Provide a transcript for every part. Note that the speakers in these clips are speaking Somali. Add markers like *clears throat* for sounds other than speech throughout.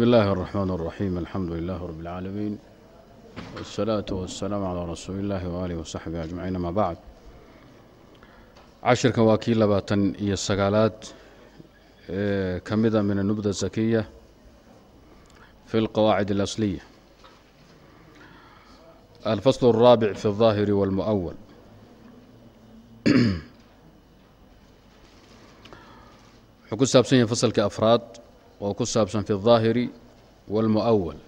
بسم الله الرحمن الرحيم الحمد لله رب العالمين والصلاة والسلام على رسول الله وآله وصحبه أجمعين ما بعد cashirkan waa kii labaatan iyo sagaalaad ee ka mida min النubda الزakiya في الqواacid الأصلية الفصل الرابع في الظاهر والمؤول wuxuu ku saabsan yahay fasalka afraad oo ku saabsan fi الظaahiri والmuؤwal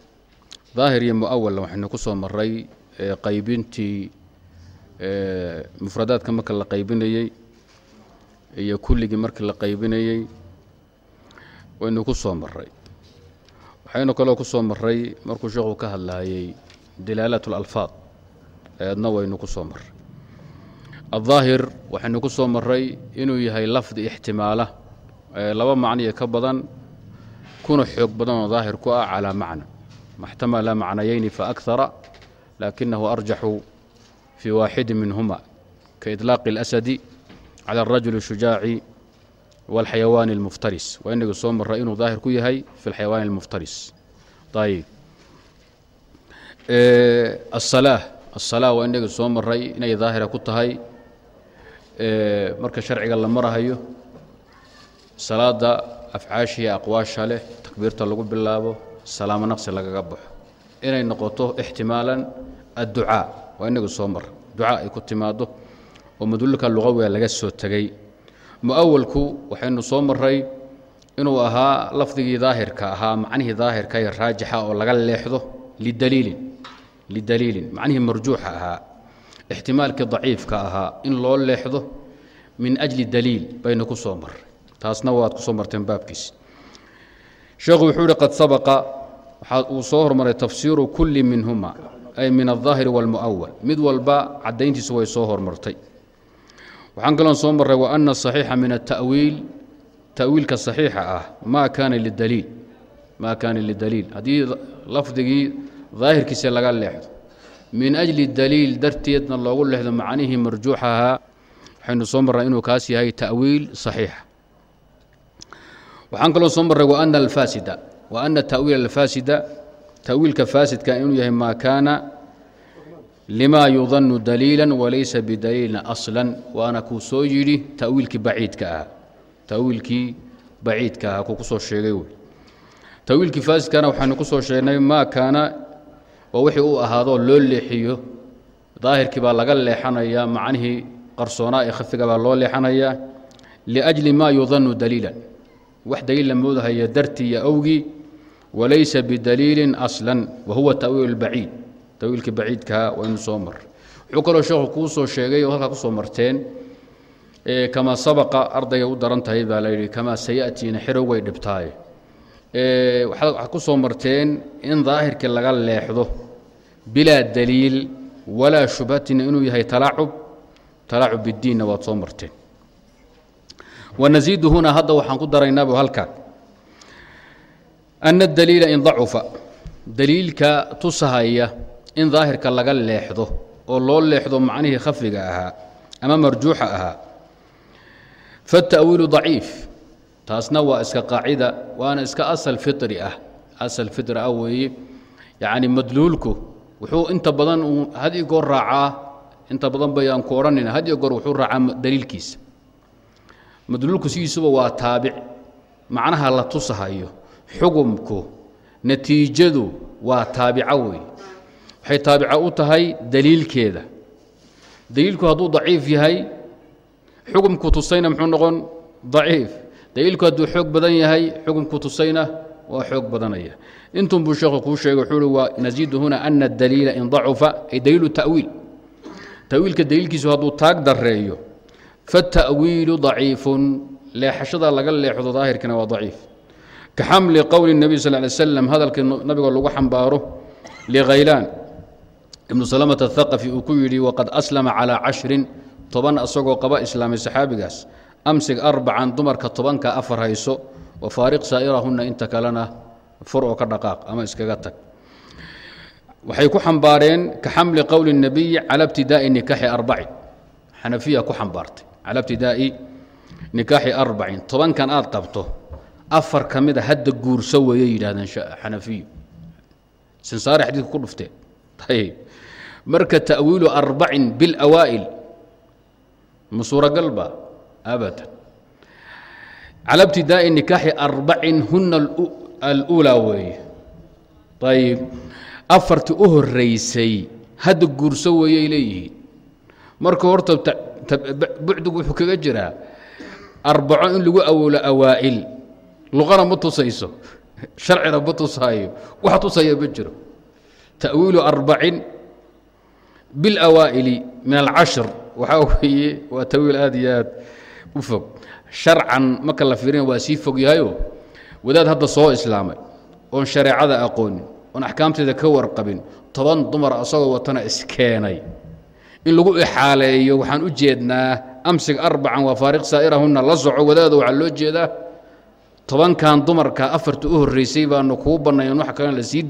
ظaahir iyo muؤwalna waxaynu ku soo maray qaybintii mufradaadka marka la qaybinayey iyo kulligii markii la qaybinayey waynu ku soo maray waxaynu kaloo ku soo maray markuu sheekhu ka hadlaayey dilaalat اlalfaad eedna waynu ku soo maray الظaahir waxaynu ku soo maray inuu yahay lafdi ixtimaala laba macniyo ka badan kuna xoog badan oo daahir ku ah calaa macna maxtamala macnayayni faakara laakinahu arjaxu fii waaxidin minhuma kaidlaaqi اlasadi cala alrajuli shujaaci walxayawaani almuftaris waa inaga soo mara inuu daahir ku yahay fi lxayawaani almuftaris ayib asalaa asalaa waa inaga soo maray inay daahira ku tahay marka sharciga la marahayo salaada afcaashiya aqwaasha leh takbiirta lagu bilaabo salaamo naqsi lagaga baxo. Inay noqoto ixtimaalan adducaa waa inagu soo mara ducaa ay ku timaado oo madululka luqawiga laga soo tegey mu'awalku waxaynu soo maray inuu ahaa lafdigii daahirka ahaa macnihii daahirka ee raajixa oo laga leexdo lidaliilin lidaliilin macnihii marjuuxa ahaa ixtimaalkii daciifka ahaa in loo leexdo min ajli daliil baynu ku soo maray taasna waad ku soo marteen baabkiisi sheekhu wuxuu ihi qad sabaqa. Waxaa uu soo hormaray tafsiiru kulli minhuma ay min alظaahiri wاlmu'awal mid walba caddayntiisu way soo hormartay. Waxaan kaloon soo marray wa ana asaxiixa min atawiil ta'wiilka saxiixa ah maa kaana lidaliil. Maa kaana lidaliil. Haddii lafdigii daahirkiisa laga leexdo min ajli daliil darteedna loogu leexdo macnihii marjuuxa ahaa waxaynu soo marray inuu kaas yahay ta'wiil saxiixa waxaan kaloo soo marray waana alfaasida wa ana ta'wiil alfaasida ta'wiilka faasidka inuu yahay maa kaana lima yudanu daliila walaysa bidaliilin aslan. Waana kuu soo yidhi tawiilkii baciidka ah tawiilkii baciidka ah kuu ku soo sheegay wey. Tawiilkii faasidkana waxaynu ku soo sheegnay maa kaana waa wixii u ahaadoo loo leexiyo. Daahirkii baa laga leexanayaa macnihii qarsoonaa ee khafiga baa loo leexanayaa liajli maa yudanu daliilan wax daliil la moodahaya dartii iyo awgii walaysa bidaliilin aslan wa huwa tawiil اlbaciid tawiilkii baciidkaa waynu soo mar. Wuxuu kaloo sheekhu kuu soo sheegay oo halkaa ku soo marteen kamaa sabaqa ardayga u daran tahay baa la yidhi kamaa saya'tiina xerow way dhibtaaye. Waxaad ku soo marteen in daahirkii laga leexdo bilaa daliil walaa shubhatin inuu yahay talaacub talaacub biddiinna waad soo marteen wanaziidu hunaa hadda waxaan ku daraynaabuu halkan ana daliila in dacufa daliilka tusahaya in daahirka laga leexdo oo loo leexdo macnihii khafiga ahaa ama marjuuxa ahaa faالta'wiilu daciif taasna waa iska qaacida waana iska asal firi ah asal fitri ah weeye yacni madluulku wuxuu inta badan had goor raacaa inta badan bayaan ku odhanayna had goor wuxuu raacaa daliilkiisa madluulku sidiisuba waa taabic. Macnaha la tusahayo xugumku natiijadu waa taabico wey waxay taabico u tahay daliilkeeda. Daliilku hadduu daciif yahay xugumku tusayna muxuu noqon? Daciif. Daliilku hadduu xoog badan yahay xugumku tusayna waa xoog badanaya. Intun buu sheekhu kuu sheegay wuxuu uhi waa naziidu huna ana daliila in dacufa ay daliilu ta'wiil. Ta'wiilka daliilkiisu hadduu taag dareeyo faالتأwiilu ضaciifun leexashada laga leexdo daahirkina waa ضaciif ka xamli qowli النabiy sal ly slam hadalkii nabigoo lagu xambaaro likhaylaan ibnu salamaة الثaqafi uu ku yidhi waqad aslama calىa cashrin toban asagoo qaba islaamay saxaabigaas amsig arbacan dumarka tobanka afar hayso wafaariq saa'irahunna inta kalena fur oo ka dhaqaaq ama iskaga tag waxay ku xambaareen ka xamli qowli الnabiy cala ibtidaa'i nikaaxi arbacin xanafiya ku xambaartay cala ibtidaa'i nikaaxi arbacin tobankan aad qabto afar ka mid a hadda guurso weeyay yidhahdeen xanafiyu. Sinsaare xadiidku ku dhufteen ayb marka ta'wiilu arbacin biاlawaa'il ma suuragal ba abadan. Cala ibtidaa'i nikaaxi arbacin huna aluulaa weeye. Ayib afartii u horeysay hadda guurso weeyay leeyihiin. Marka horta bucdigu wuxuu kaga jiraa arbaco in lagu awolo awaa'il luqana ma tusayso sharcina ma tusaayo wax tusaya ma jiro. Ta'wiilu arbacin biاlawaa'ili min alcashr waxaa weeye waa tawiil aad iyo aad u fog. Sharcan marka la fiirina waa sii fog yahayo wadaad hadda soo islaamay oon shareecada aqoonin oon axkaamteeda ka warqabin toban dumar asagoo watana iskeenay in lagu ixaaleeyo waxaan u jeednaa amsig arbacan waa faariq saa'irahunna la soco wadaado waxaa loo jeedaa. Tobankan dumarka afarta u horreysay baanu kuu bannayn wax kalena la sii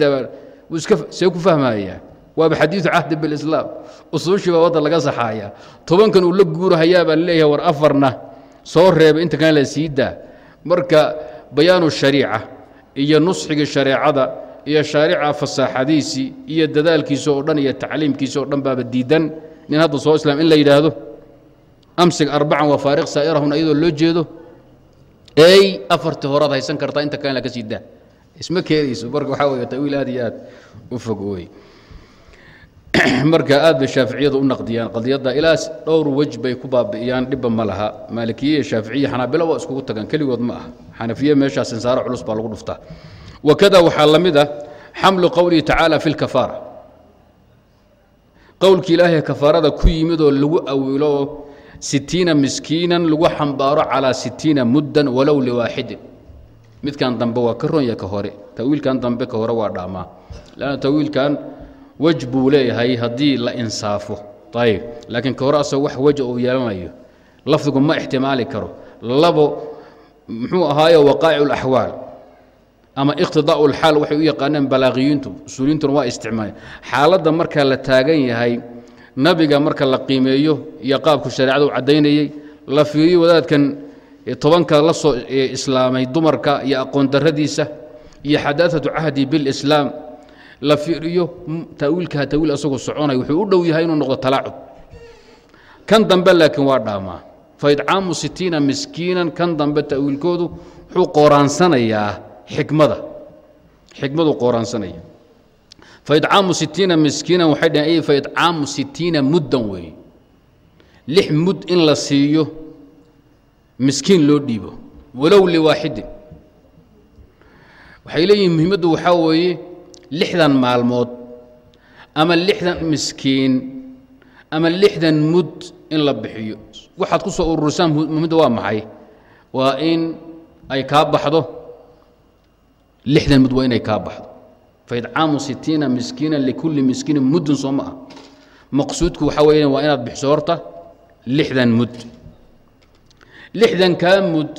wuu iska see ku fahmayaa waaba xadiidu cahdi bilislaam usuushii baa wadda laga saxaaya. Tobankan uu la guurahayaa baa leeyahay war afarna soo reeba inta kalena la daa. Marka bayaanu shariica iyo nusxigii shareecada iyo shaarica fasaaxadiisii iyo dadaalkiisa oo dhan iyo tacliimkiisa oo dhan baaba diidan nin hadda soo islaam in la yidhaahdo amsig arbacan waa faariq saa'irahun iyadoo loo jeedo ey afartii horaad haysan kartaa inta kalena ka sii daa. Isma keenayso marka waxaa wey tawiil aad iyo aad u fog wey *clears throat* marka aad bay shaaficiyadu u naqdiyaan qadiyadda ilaa dhowr wej bay ku baabi'iyaan dhibba ma laha. Maalikiye iyo shaaficiya xanaabilo waa iskugu tagaan keligood ma aha. Xanafiye meeshaas insaaro culus baa lagu dhuftaa. Wakada waxaa la mid ah xamlu qowlihi tacaala fi lkafaara qowlkii ilaahay kafaarada ku yimid oo lagu awilo sitiina miskiinan lagu xambaaro calaa sitiina muddan walow liwaaxidin midkan dambe waa ka ron ya ka hore. Tawiilkan dambe ka hore waa dhaamaa. Lanna tawiilkan wej buu leeyahay haddii la insaafo. Ayib laakiin ka hore asagoo wax weja uu yeelanayo lafdigu ma ixtimaali karo. Labo muxuu ahaaye waqaa'ic اlaxwaal ama iqtidaa'u اlxaal waxay u yaqaaneen balaaqiyiintu usuuliyiintuna waa isticmaaleen xaaladda marka la taagan yahay nabiga marka la qiimeeyo iyo qaabku shareecada u caddaynayey la fiiriyo wadaadkan tobanka la soo islaamay dumarka iyo aqoon darradiisa iyo xadaadatu cahdi bilislaam la fiiriyo taawiilkaa tawiil asagoo soconay wuxuu u dhow yahay inuu noqdo talaacub kan dambe laakiin waa dhaamaa. Faidcaamu sitiina miskiinan kan dambe ta'wiilkoodu wuxuu qooraansanayaa xikmada xikmaduu qooraansanaya faidcaamu sitiina miskiinan waxay dhaheen faidcaamu sitiina muddan weeye. Lix mud in la siiyo miskiin loo dhiibo walow liwaaxidin. Waxay leeyihiin muhiimaddu waxaa weeye lixdan maalmood ama lixdan miskiin ama lixdan mud in la bixiyo. Waxaad ku soo ururisaan muhimadda waa maxay? Waa in ay kaa baxdo lixdan mud waa inay kaa baxdo. Faidcaamu sitiina miskiina likulli miskiinin muddun soo ma ah maqsuudku waxaa weeye waa inaad bixiso horta lixdan mud lixdan kaa mud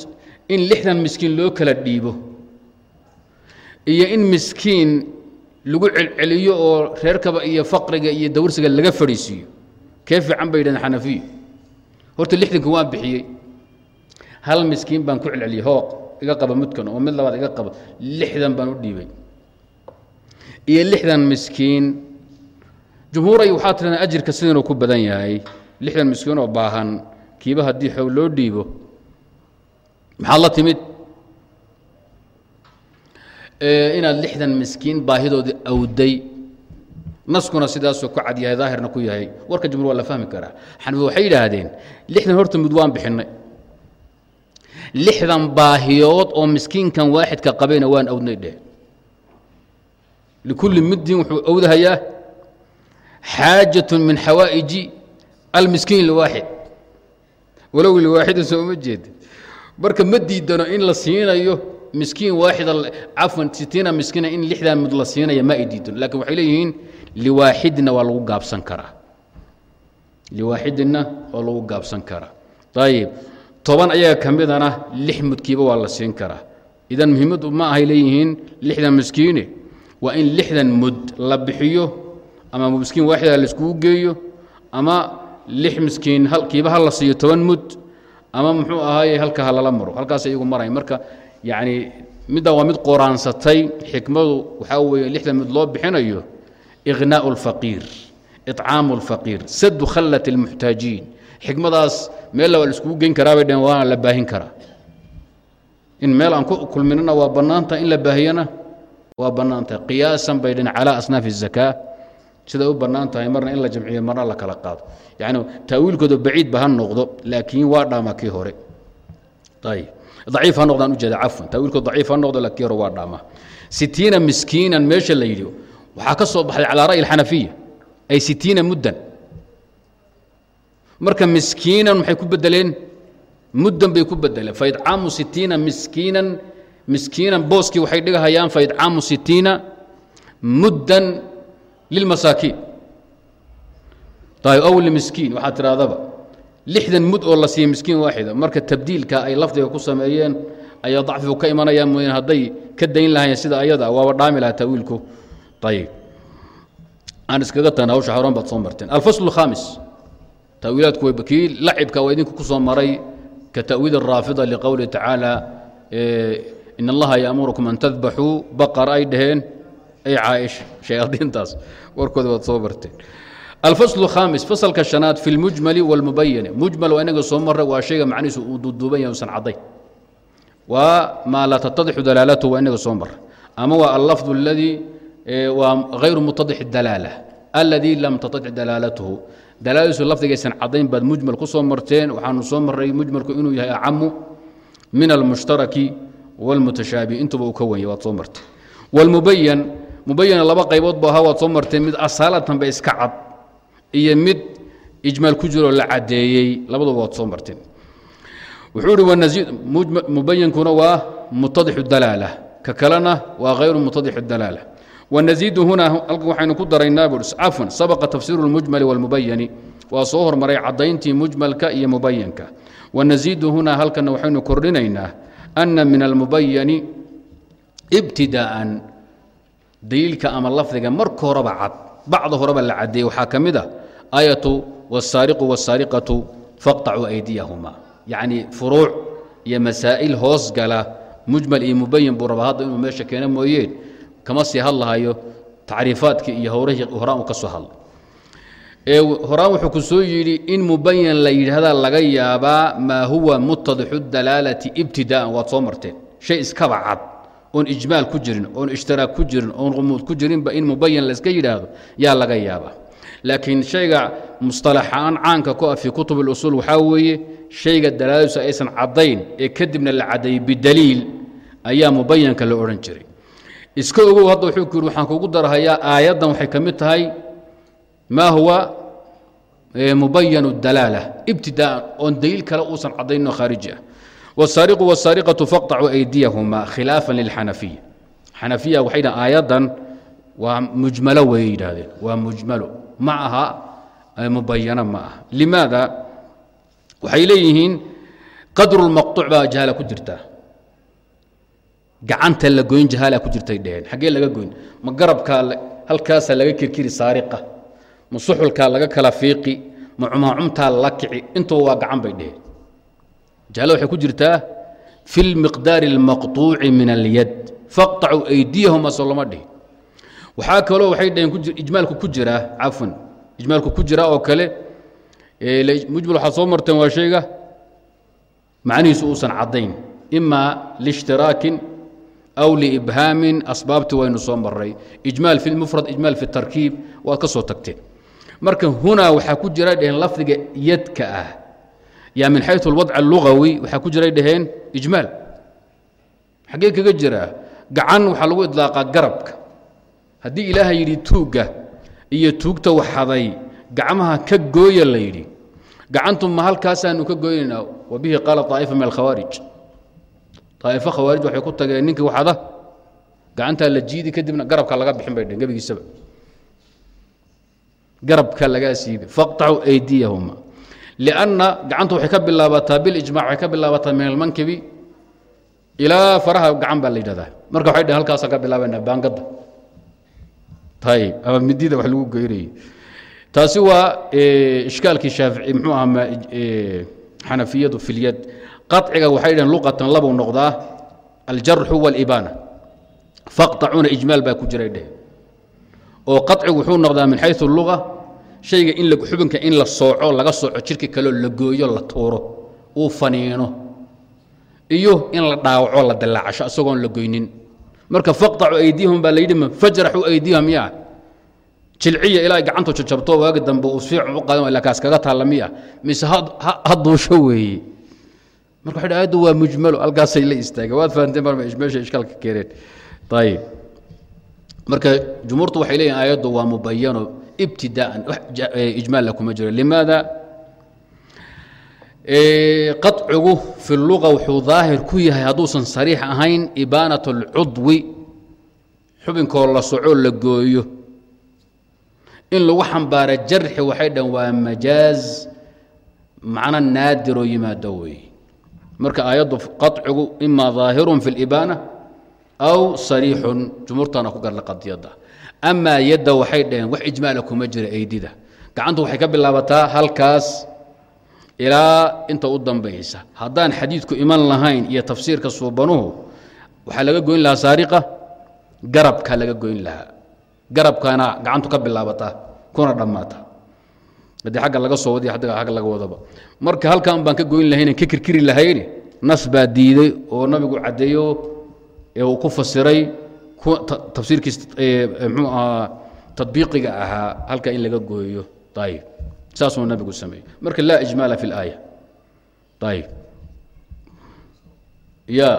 in lixdan miskiin loo kala dhiibo. Iyo in miskiin lagu celceliyo oo reerkaba iyo faqriga iyo dawrsiga laga fadhiisiiyo. Kee fiican bay yidhahdeen xanafiyu? Horta lixdanka waan bixiyey. Hal miskiin baan ku celceliyey hooq iga qaba mudkan oo mid labaad iga qaba lixdan baan u dhiibay iyo lixdan miskiin. Jumhuuray waxaa tiradaan ajirka sidanuu ku badan yahay lixdan miskiin oo baahan kiiba haddii xoog loo dhiibo. Maxaad la timid? Inaad lixdan miskiin baahidoodii awday naskuna sidaasuu ku cad yahay daahirna ku yahay. Warka jumhur waa la fahmi karaa. Xanafi waxay yidhaahdeen lixdan horta mud waan bixinnay lixdan baahiyood oo miskiinkan waaxidka qabayna waan awdnay dheh. Likulli muddin wuxuu awdahayaa xaajatun min xawaa'iji almiskiin liwaaxid walow liwaaxidin soo ma jeeda marka ma diidano in la siinayo miskiin waaxida cafwan sitiina miskiina in lixdan mud la siinaya ma ay diidano laakiin waxay leeyihiin liwaaxidina waa lagu gaabsan karaa. Liwaaxidina waa lagu gaabsan karaa. Ayib toban ayaga ka midana lix mudkiiba waa la siin karaa idan muhiimaddu ma ahay leeyihiin lixdan miskiine waa in lixdan mud la bixiyo ama miskiin waaxida laiskugu geeyo ama lix miskiin halkiiba ha la siiyo toban mud ama muxuu ahaaye halka ha lala maro halkaas iyagu maray marka yacni midda waa mid qoraansatay xikmadu waxaa weeye lixda mid loo bixinayo ighnaa'u اlfaqiir icaamu اlfaqiir sadu khallat اlmuxtaajiin xikmadaas meel waa la iskugu geyn karaa bay dhaheen waana la baahin karaa. In meel aan ku kulminana waa bannaantaha in la baahiyana waa bannaan tahay qiyaasan bay dhaheen calaa asnaafi الzakaa siday u bannaan tahay marna in la jamciyo marna la kala qaado. Yacni taawiilkooda baciid ba ha noqdo laakiin waa dhaama kii hore. Ayib daciif ha noqdaan ujeeda cafwan. Taawiilkooda daciif ha noqdo laakiin kii hore waa dhaama. Sitiina miskiinan meesha la yidhi waxaa ka soo baxday calaa ra'yi alxanafiya. Ay sitiina muddan marka miskiinan maxay ku bedeleen? Muddan bay ku bedeleen. Faidcaamu sitiina miskiinan miskiinan booskii waxay dhigahayaan faidcaamu sitiina muddan lilmasaakiin ayb aw limiskiin waxaa tidhahdaba lixdan mud oo la siiya miskiin waaxida. Marka tabdiilka ay lafdiga ku sameeyeen ayaa dacfigu ka imanayaan mooyeen hadday ka dayn lahayen sida ayada waaba dhaami lahaa tawiilku ayib aan iskaga tagna hawsha horan baad soo marteen. Alfasl الkhaamis tawiilaadku kii lacibka waa idinku ku soo maray ka tawiid araafida liqowlihi tacaala in allaha yaamurakum an tadbaxuu baqar ay dhaheen ay caaisha shayaadiintaas warkooda waad soo barteen. Alfasl haamis fasalka shanaad fi lmujmali wاlmubayani mujmal waa inaga soo maray waa shayga macnihiisu uu duuduuban yahay usan cadday waa maa laa tatadixu dalaalatu waa inaga soo maray ama waa allafdu اladii waa hayru mutadix dalaala alladii lam tatadix dalaalatuhu dalaaladiisu lafdigaysan caddayn baad mujmal ku soo marteen. Waxaanu soo maray mujmalku inuu yahay acamu min almushtaraki wاlmutashaabihi intuba uu ka wenya waad soo marteen wاlmubayan mubayana laba qaybood bu ahaa waad soo marteen mid asaalatan iska cad iyo mid ijmaal ku jiroo la caddeeyey. Labaduba waad soo marteen wuxuu ihi mubayankuna waa mutadixu dalaala. Ka kalena waa hayru mutadixu dalaala wnaziidu huna halkan waxaynu ku daraynaa bui cafwan sabaqa tafsiiru اlmujmali wاlmubayani waa soo hormaray caddayntii mujmalka iyo mubayanka wanaziidu hunaa halkanna waxaynu kordhinaynaa ana min almubayani ibtidaa'an daliilka ama lafdiga marka horeba cad bacda horeba la caddeeyey waxaa ka mid a aayatu wاsaariqu wاsaariqatu faqطacuu aydiyahuma yacni furuuc iyo masaa'il hoos gala mujmal iyo mubayan buu rabaa hadda inuu meesha keeno mooyeen kama sii hadlahayo tacriifaadkii iyo horaan uu ka soo hadlay. Horaan wuxuu ku soo yidhi in mubayan la yidhaahdaa laga yaabaa maa huwa mutadixu dalaalati ibtidaa'an waad soo marteen. Shay iskaba cad oon ijmaal ku jirin oon ishtiraak ku jirin oon qumuud ku jirinba in mubayan layska yidhaahdo yaa laga yaabaa. Laakiin shayga mustalaxaan caanka ku ah fii kutub اlusuul waxaa weeye shayga dalaaladiisu aysan caddayn ee kadibna la caddeeyey bidaliil ayaa mubayanka la odhan jiray iska ogow hadda wuxuu ku yidhi waxaan kugu darhayaa aayaddan waxay ka mid tahay maa huwa mubayanu dalaala ibtidaa'an oon daliil kale uusan caddaynoo khaariji ah wاsaariqu wاsaariqatu faqطacuu aydiyahuma khilaafan lilxanafiya xanafiya waxay dhahan aayaddan waa mujmalo way yidhaahdeen waa mujmalo ma aha mubayano ma aha limaada waxay leeyihiin qadru lmaqطuuc baa jahala ku jirta gacanta la goyn jahaala ku jirtay dheheen xaggee laga goyn ma garabkaa halkaasaa laga kirkiri saariqa ma suxulkaa laga kala fiiqi ma cumaacumtaa la kici intuba waa gacan bay dheheen jahala waxay ku jirtaa fi lmiqdaari اlmaqطuuci min alyad faqطacuu aydiyahuma soo lama dhihi waxaa kaloo waxay dhaheen ijmaalku ku jiraa cafwan ijmaalku ku jiraa oo kale mujmal waxaad soo marteen waa shayga macnihiisu uusan caddayn ima liishtiraakin aw liibhaamin asbaabtii waynu soo maray ijmaal fi lmufrad ijmaal fi tarkiib waad ka soo tagteen marka hunaa waxaa ku jira dhaheen lafdiga yadka ah yaa min xayu alwadc allugawi waxaa ku jiray dhaheen ijmaal xaggee kaga jiraa gacan waxaa lagu idlaaqaa garabka haddii ilaahay yidhi tuugga iyo tuugta waxaday gacmaha ka gooya la yidhi gacantu ma halkaasaanu ka gooynaynaa wa bihi qaala طaa'ifa min alkhawaarij طaa'ifo khawaarij waxay ku tageen ninkii waxada gacantaa la jiidi kadibna garabka laga bixin bay dheen gebigiisaba garabka lagaa siibay faqطacuu aydiyahuma lianna gacanta waxay ka bilaabataa bilijmac waxay ka bilaabataa min almankibi ilaa faraha gacan baa la yidhahdaa marka waxay dhehen halkaasaan ka bilaabaynaa baangadda ayb ama midida wax lagu geynayay taasi waa ishkaalkii shaafici muxuu ahaa xanafiyadu filyad qaciga waxay dhaheen luqatan labuu noqdaa aljarxu wاlibaana faqطacuuna ijmaal baa ku jiray dheh oo qacigu wuxuu noqdaa min xayu luga shayga in xubinka in la sooco laga sooco jirka kaleo la gooyo la tuuro uu faniino iyo in la dhaawaco la dilaacasho isagoon la goynin marka faqطacu aydiyahum baa layidhi fajraxuu aydiyahum yaa jilciya ilaa gacantu jajabto waagi dambe uu fiican u qaadan la kaas kaga taalla miya mise ha duusho weeye marka waxay ayaddu waa mujmalo halkaasay la istaageen waad fahanteen meesha ishkaalka keeneen ayib marka jumhuurtu waxay leeyihiin aayaddu waa mubayano ibtidaa'an ijmaalla kuma jiro. Limaada? Qacigu fi luga wuxuu daahir ku yahay hadduusan sariix ahayn ibaanat اlcudwi xubinkoo la soco la gooyo. In lagu xambaara jarxi waxay dhan waa majaaz macno naadiroo yimaado weeye marka aayaddu qacigu ima daahirun fi اlibaana aw sariixun jumhuurtana ku garla qadiyadda. Amaa yadda waxay dhaheen wax ijmaala kuma jira eydida gacantu waxay ka bilaabataa halkaas ilaa inta u dambaysa. Haddaan xadiidku iman lahayn iyo tafsiirka suubanuhu waxaa laga goyn lahaa saariqa garabka laga goyn lahaa. Garabkana gacantu ka bilaabataa kuna dhammaata haddii agga laga soo wadiy agga laga wadaba. Marka halkan baan ka goyn lahaynan ka kirkiri lahayni nas baa diiday oo nabigu caddeeyo ee uu ku fasiray tafsiirkiis mxuu ahaa tadbiiqiga ahaa halka in laga gooyo. Ayib saasuu nabigu sameeyey. Marka laa ijmaala fi اlaaya ayib ya.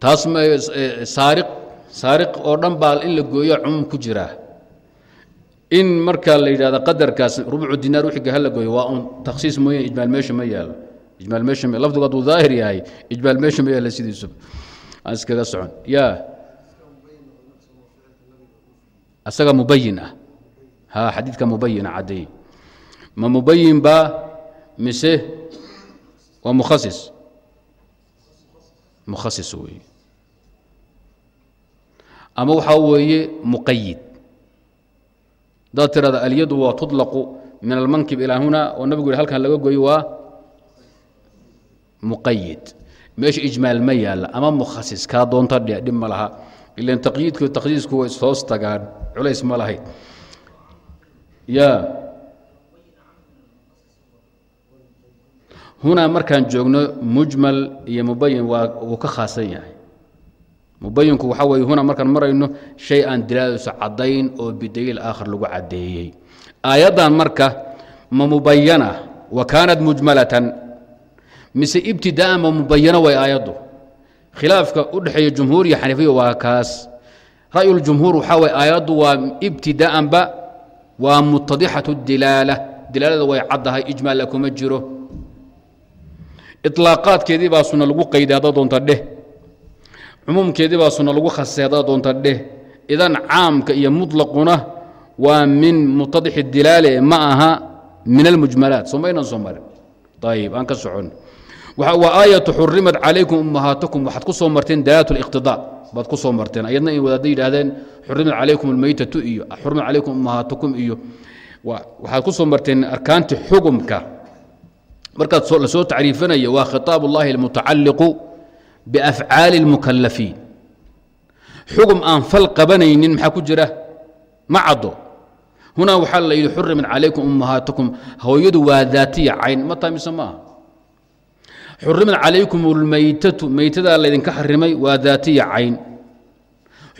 Taas saariq saariq oo dhan baa in la gooya cumuum ku jiraa in marka la yidhahdo qadarkaas rubcu dinaar wixiga hala gooyo waa un. Takhsiis mooye ijmaal meesha ma yaalo ijmaal meesha ma lafdigu hadduu daahir yahay ijmaal meesha ma yaalo sidiisuba aan iskaga socon. Ya asaga mubayin ah. Ha xadiidka mubayina caddeey ma mubayin baa mise waa mukhasis? Mukhasis weeye ama waxaa weeye muqayid hadaad tirahda alyadu waa tuطlaqu min almankib ilaa huna oo nabigu yhi halkan laga goyo waa muqayid meesha ijmaal ma yaalla ama mukhasis kaa doonta dhib ma laha. Ilan taqyiidku takhsiisku way hoos tagaan culays ma lahayd. Ya. Hunaa markaan joogno mujmal iyo mubayin waa wuu ka khaasan yahay mubayinku waxaa weye huna markaan marayno shay aan dilaadayso caddayn oo bidaliil aakhar lagu caddeeyey. Aayaddan marka ma mubayana wa kaanat mujmalatan mise ibtidaa'an ma mubayano way aayaddu. Khilaafka u dhexeeya jumhuur iyo xaniifiya waa kaas. Ra'yuljumhuur waxaa waye aayaddu waa ibtidaa'anba waa mutadixatu dilaala dilaalada way caddahay ijmaalla kuma jiro. Ilaaqaadkeedii baa sunna lagu qayday haddaad doonta dheh cumuumkeedii baa sunna lagu khasisay haddaad doonta dheh idan caamka iyo muطlaquna waa min mutadixi dilaale ma aha min almujmalaat soo maynan soo marin ayib aan ka socon waa aayatu xurimat calaykum ummahaatukum waxaad ku soo marteen dalaalat اliqtidaa baad ku soo marteen ayadna in wadaadda yidhaahdeen xurimat calaykum almaytatu iyo xurimat calaykum ummahaatukum iyo waxaad ku soo marteen arkaanti xugumka markaad la soo tacriifinaya waa khitaab اllahi almutacaliqu biafcaali اlmukalafiin xugum aan fal qabanaynin maxaa ku jira ma caddo hunaa waxaa la yidhi xurimat calaykum ummahaatukum hooyadu waa daatiya cayn ma tahay mise maaha xurimat calaykum اlmaytatu meytadaa laydinka xarimay waa daatiya cayn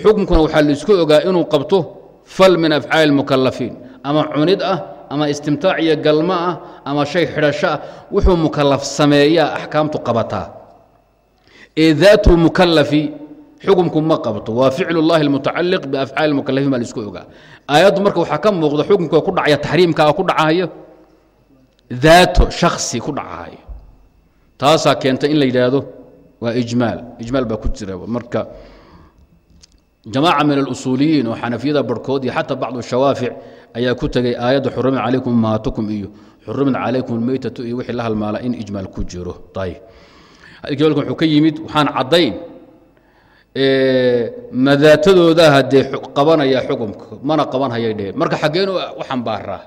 xukumkuna waxaa laisku ogaa inuu qabto fal min afcaali اlmukalafiin ama cunid ah ama istimtaac iyo galmo ah ama shay xidhasho ah wuxuu mukalaf sameeyaa axkaamtu qabataa ee daat اlmukalafi xukumku ma qabto waa ficl اllahi اlmutacaliq biafcaali اlmukalafiin baa laisku ogaa aayaddu marka waxaa ka muuqda xukumka ku dhacaya taxriimkaa ku dhacahayo daato shaksi ku dhacahayo taasaa keenta in la yidhaahdo waa ijmaal ijmaal baa ku jira marka jamaaca min alusuuliyiin oo xanafiyada barhkood iyo xataa bacdu shawaafic ayaa ku tegay aayadda xurimat calaykum ummahaatukum iyo xurimat calaykum almeytatu iyo wixii la halmaala in ijmaal ku jiro ayib hadalkii walkan wuxuu ka yimid waxaan caddayn madaatadooda haddee qabanaya xukumka mana qaban hayay dheheen marka xaggeen u xambaaraa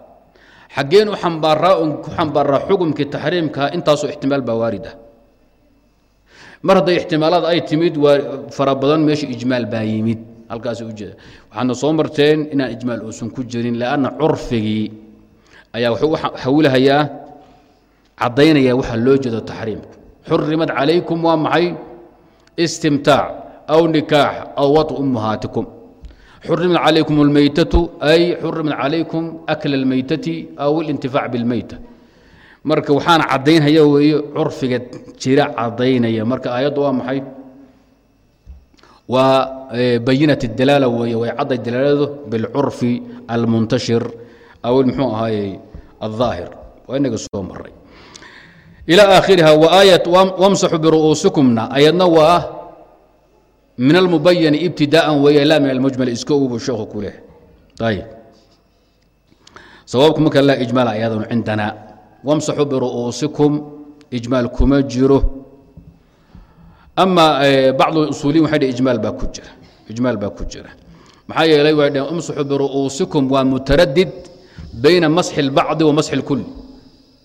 xaggeen u ambaaraa on ku xambaaraa xukumkii taxriimkaa intaasoo ixtimaal baa waarid mar hadday ixtimaalaad ay timid waa fara badan meesha ijmaal baa yimid. Halkaas ujeeda waxaadna soo marteen inaan ijmaal uusan ku jirin lanna curfigii ayaa wuxuu xawilahayaa caddaynaya waxa loo jeedo taxriimka xurimad calaykum waa maxay istimtaac aw nikaax aw waطu ummahaatikum xurimat calaykum اlmaytatu ay xurimat calaykum akla اlmaytati aw اlintifaac biاlmeyta marka waxaana caddaynhaya weeye curfiga jira caddaynaya marka aayaddu waa maxay waa bayinat اdalaala weeye way cadday dalaaladu biاlcurfi almuntashir aw muxuu ahaayey الظaahir waa inaga soo maray ilى aakhiriha waayat wamsaxu biru'uusikumna ayadna waa min almubayani ibtidaءa weeye la min almujmal iska ubu sheekhu ku leh ayb sawaabku marka la ijmaal ayadun cindana wamsaxu biru'uusikum ijmaal kuma jiro ama bacd usuuliyin waxay dhh ijmaal baa ku jira ijmaal baa ku jira maxaa yeelay way dhaheen umsaxu biru'uusikum waa mutaradid bayna masxi اlbacdi wa masxi اlkul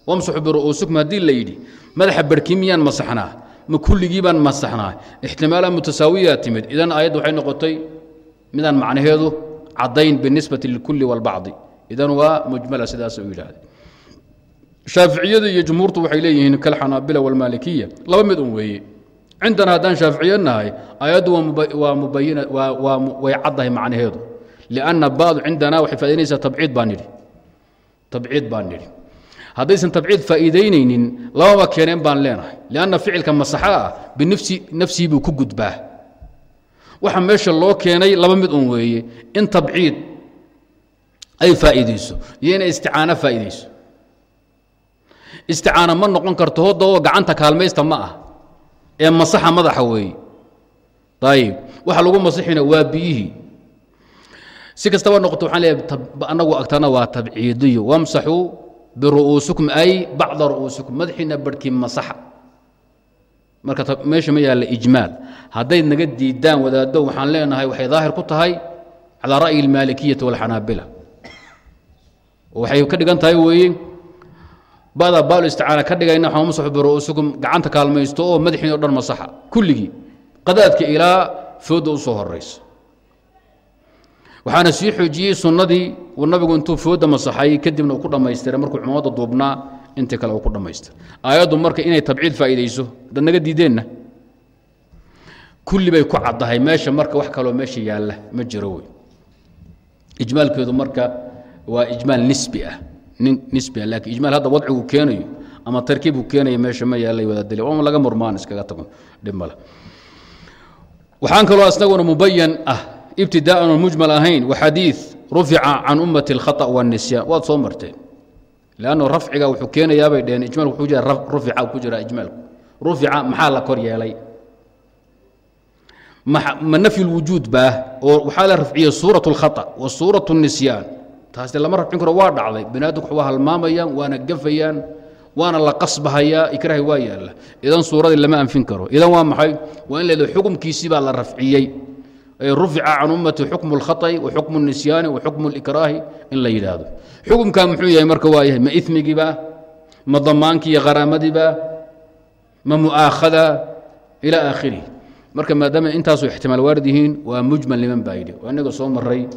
wamsaxu biru'uusikum haddii la yidhi madaxa barhkii miyaan masaxnaa ma kulligii baan masaxnaa ixtimaala mutasaawiyaa timid idan aayadda waxay noqotay midaan macnaheedu caddayn binisbati lilkulli wاlbacdi idan waa mujmala sidaas u yidhaahde shaaficiyadu iyo jumhuurtu waxay leeyihiin kalxanaabila wاlmaalikiya laba mid un weeye cindana haddaan shaaficiyo nahay aayaddu way caddahay macnaheedu lianna badu cindana waxay faa'idaynaysaa tabciid baan nidhi tabciid baan nidhi haddaysan tabciid faa'iidaynaynin lababa keeneen baan leenahay. Lianna ficilka masaxa ah binafsi nafsii buu ku gudbaa. Waxa meesha loo keenay laba mid un weeye in tabciid ay faa'iidayso iyo inay isticaano faa'iidayso. Isticaano ma noqon karto hodoo gacanta kaalmaysta ma ah ee masaxa madaxa weeye. Ayib waxa lagu masixina waa biyihii. Si kastaba noqoto waxaan leeyahay annagu agtana waa tabciidiyo wamsaxuu biru'uusikum ay bacda ru'uusikum madaxiina barhkii masaxa marka meesha ma yaalla ijmaal hadday naga diidaan wadaaddo waxaan leenahay waxay daahir ku tahay calaa ra'yi almaalikiyati walxanaabila waxay ka dhigan tahay weeye bada baal isticaana ka dhigayna waxaan masaxu biru'uusikum gacanta kaalmaysto oo madaxiina o dhan masaxa kulligii qadaadka ilaa fooda u soo horaysa waxaana sii xoojiyey sunnadii uu nabigu intuu fooda masaxay kadibna uu ku dhammaystiray markuu cumamada duubnaa intii kale uu ku dhammaystiray aayaddu marka inay tabciid faa'iidayso dad naga diideenna. Kulli bay ku caddahay meesha marka wax kaloo meesha yaalla ma jiro wey. Ijmaalkeedu marka waa ijmaal nisbi ah nisbi ah laakiin ijmaal hadda wadcigu keenayo ama tarkiibku keenayo meesha ma yaallay wadaadali. Oma laga murmaan iskaga tago dhib male waxaan kaloo isnaguna mubayan ah ibtidaءan oon mujmal ahayn waxadiiث rufica can ummati اlkhaطأ wالnisyaan waad soo marteen lanno rafciga wuxuu keenayaabay dheheen ijmal wuxuu jira rufica ku jira ijmaalku rufica maxaa la kor yeelay ma nafyi اlwujuud baa oo waxaa la rafciyey suuraة اlkhaطأ wa suuraة الnisyaan taasde lama rafcin karo waa dhacday bani adamku waa halmaamayaan waana gafayaan waana la qasbahayaa ikraahi waa yaalla idan suuradii lama anfin karo idan waa maxay waa in la xukumkiisii baa la rafciyey rufica can ummati xukmu اlkhaطأi wa xukmu الnisyaani wa xukmu اlikraahi in la yidhaahdo xukumkaa muxuu yahay marka waa yahay ma imigiiba ma damaankii iyo kharaamadiiba ma mu'aakhada ilى aakhirihi marka maadaama intaasu ixtimaal waarid yihiin waa mujmal niman baa yidhi waa inaga soo maray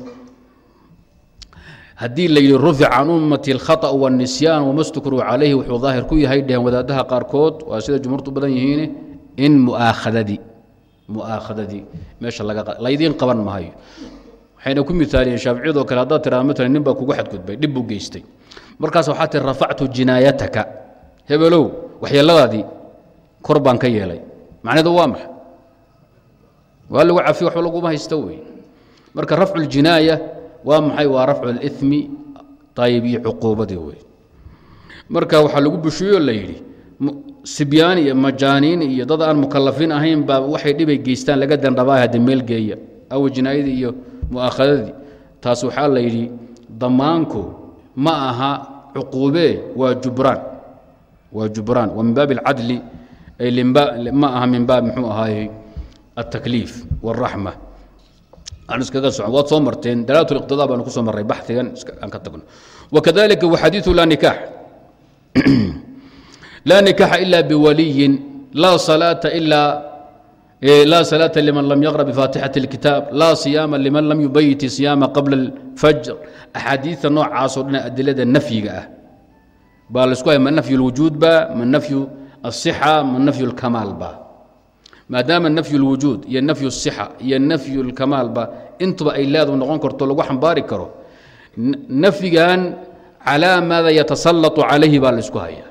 haddii la yidhi rufic can ummati اlkhaطأ wالnisyaan wama stukruu calayhi wuxuu daahir ku yahay dheheen wadaadaha qaarkood waa sida jumhuurtu badan yihiin in mu'aakhadadii mu'aakhadadii meesha laydiin qaban mahayo waxayna ku miaaliyeen shaaficiyadoo kale haddaad tiraa maalan nin baa kugu xadgudbay dhib buu geystay. Markaas waxaa tii rafactu jinaayataka. Hebelow waxyeeladaadii kor baan ka yeelay. Macneedu waa maxa waa lagu cafiy waxba laguma haysta wey. Marka rafcu ljinaaya waa maxay? Waa rafcu اlimi ayib iyo cuquubadii wey. Marka waxaa lagu bushiyo la yidhi sibyaan iyo majaaniin iyo dad aan mukalafiin ahayn baa waxay dhibay geystaan laga dandhabaa hadde meelgeeya aw jinaayadii iyo mu'aakhadadii taas waxaa la yidhi damaanku ma aha cuquubee waa jubraan. Waa jubraan. Waa min baab alcadli ma aha min baab mxuu ahaaye altakliif wاraxma aan iskaga socon waad soo marteen dalalat اliqtidaa baanu ku soo marray baxigan aan ka tagno wakadalika waxadiiu laa nikaax. *clears throat* laa nikaaxa ila biwaliyin laa salaata ilaa laa salaata liman lam yaqra bifaatixati اlkitaab laa siyaama liman lam yubayiti siyaama qabla اlfajr axaadiidta noocaasoo dhan adilada nafyiga ah baa laisku hay ma nafyu اlwujuud ba ma nafyu الصixa ma nafyu اlkamaal ba maadaama nafyu اlwujuud iyo nafyu الصixa iyo nafyu اlkamaalba intuba ay leedu noqon karto lagu xambaari karo nafyigan calaa maada yatasallatu calayhi baa laisku hayaa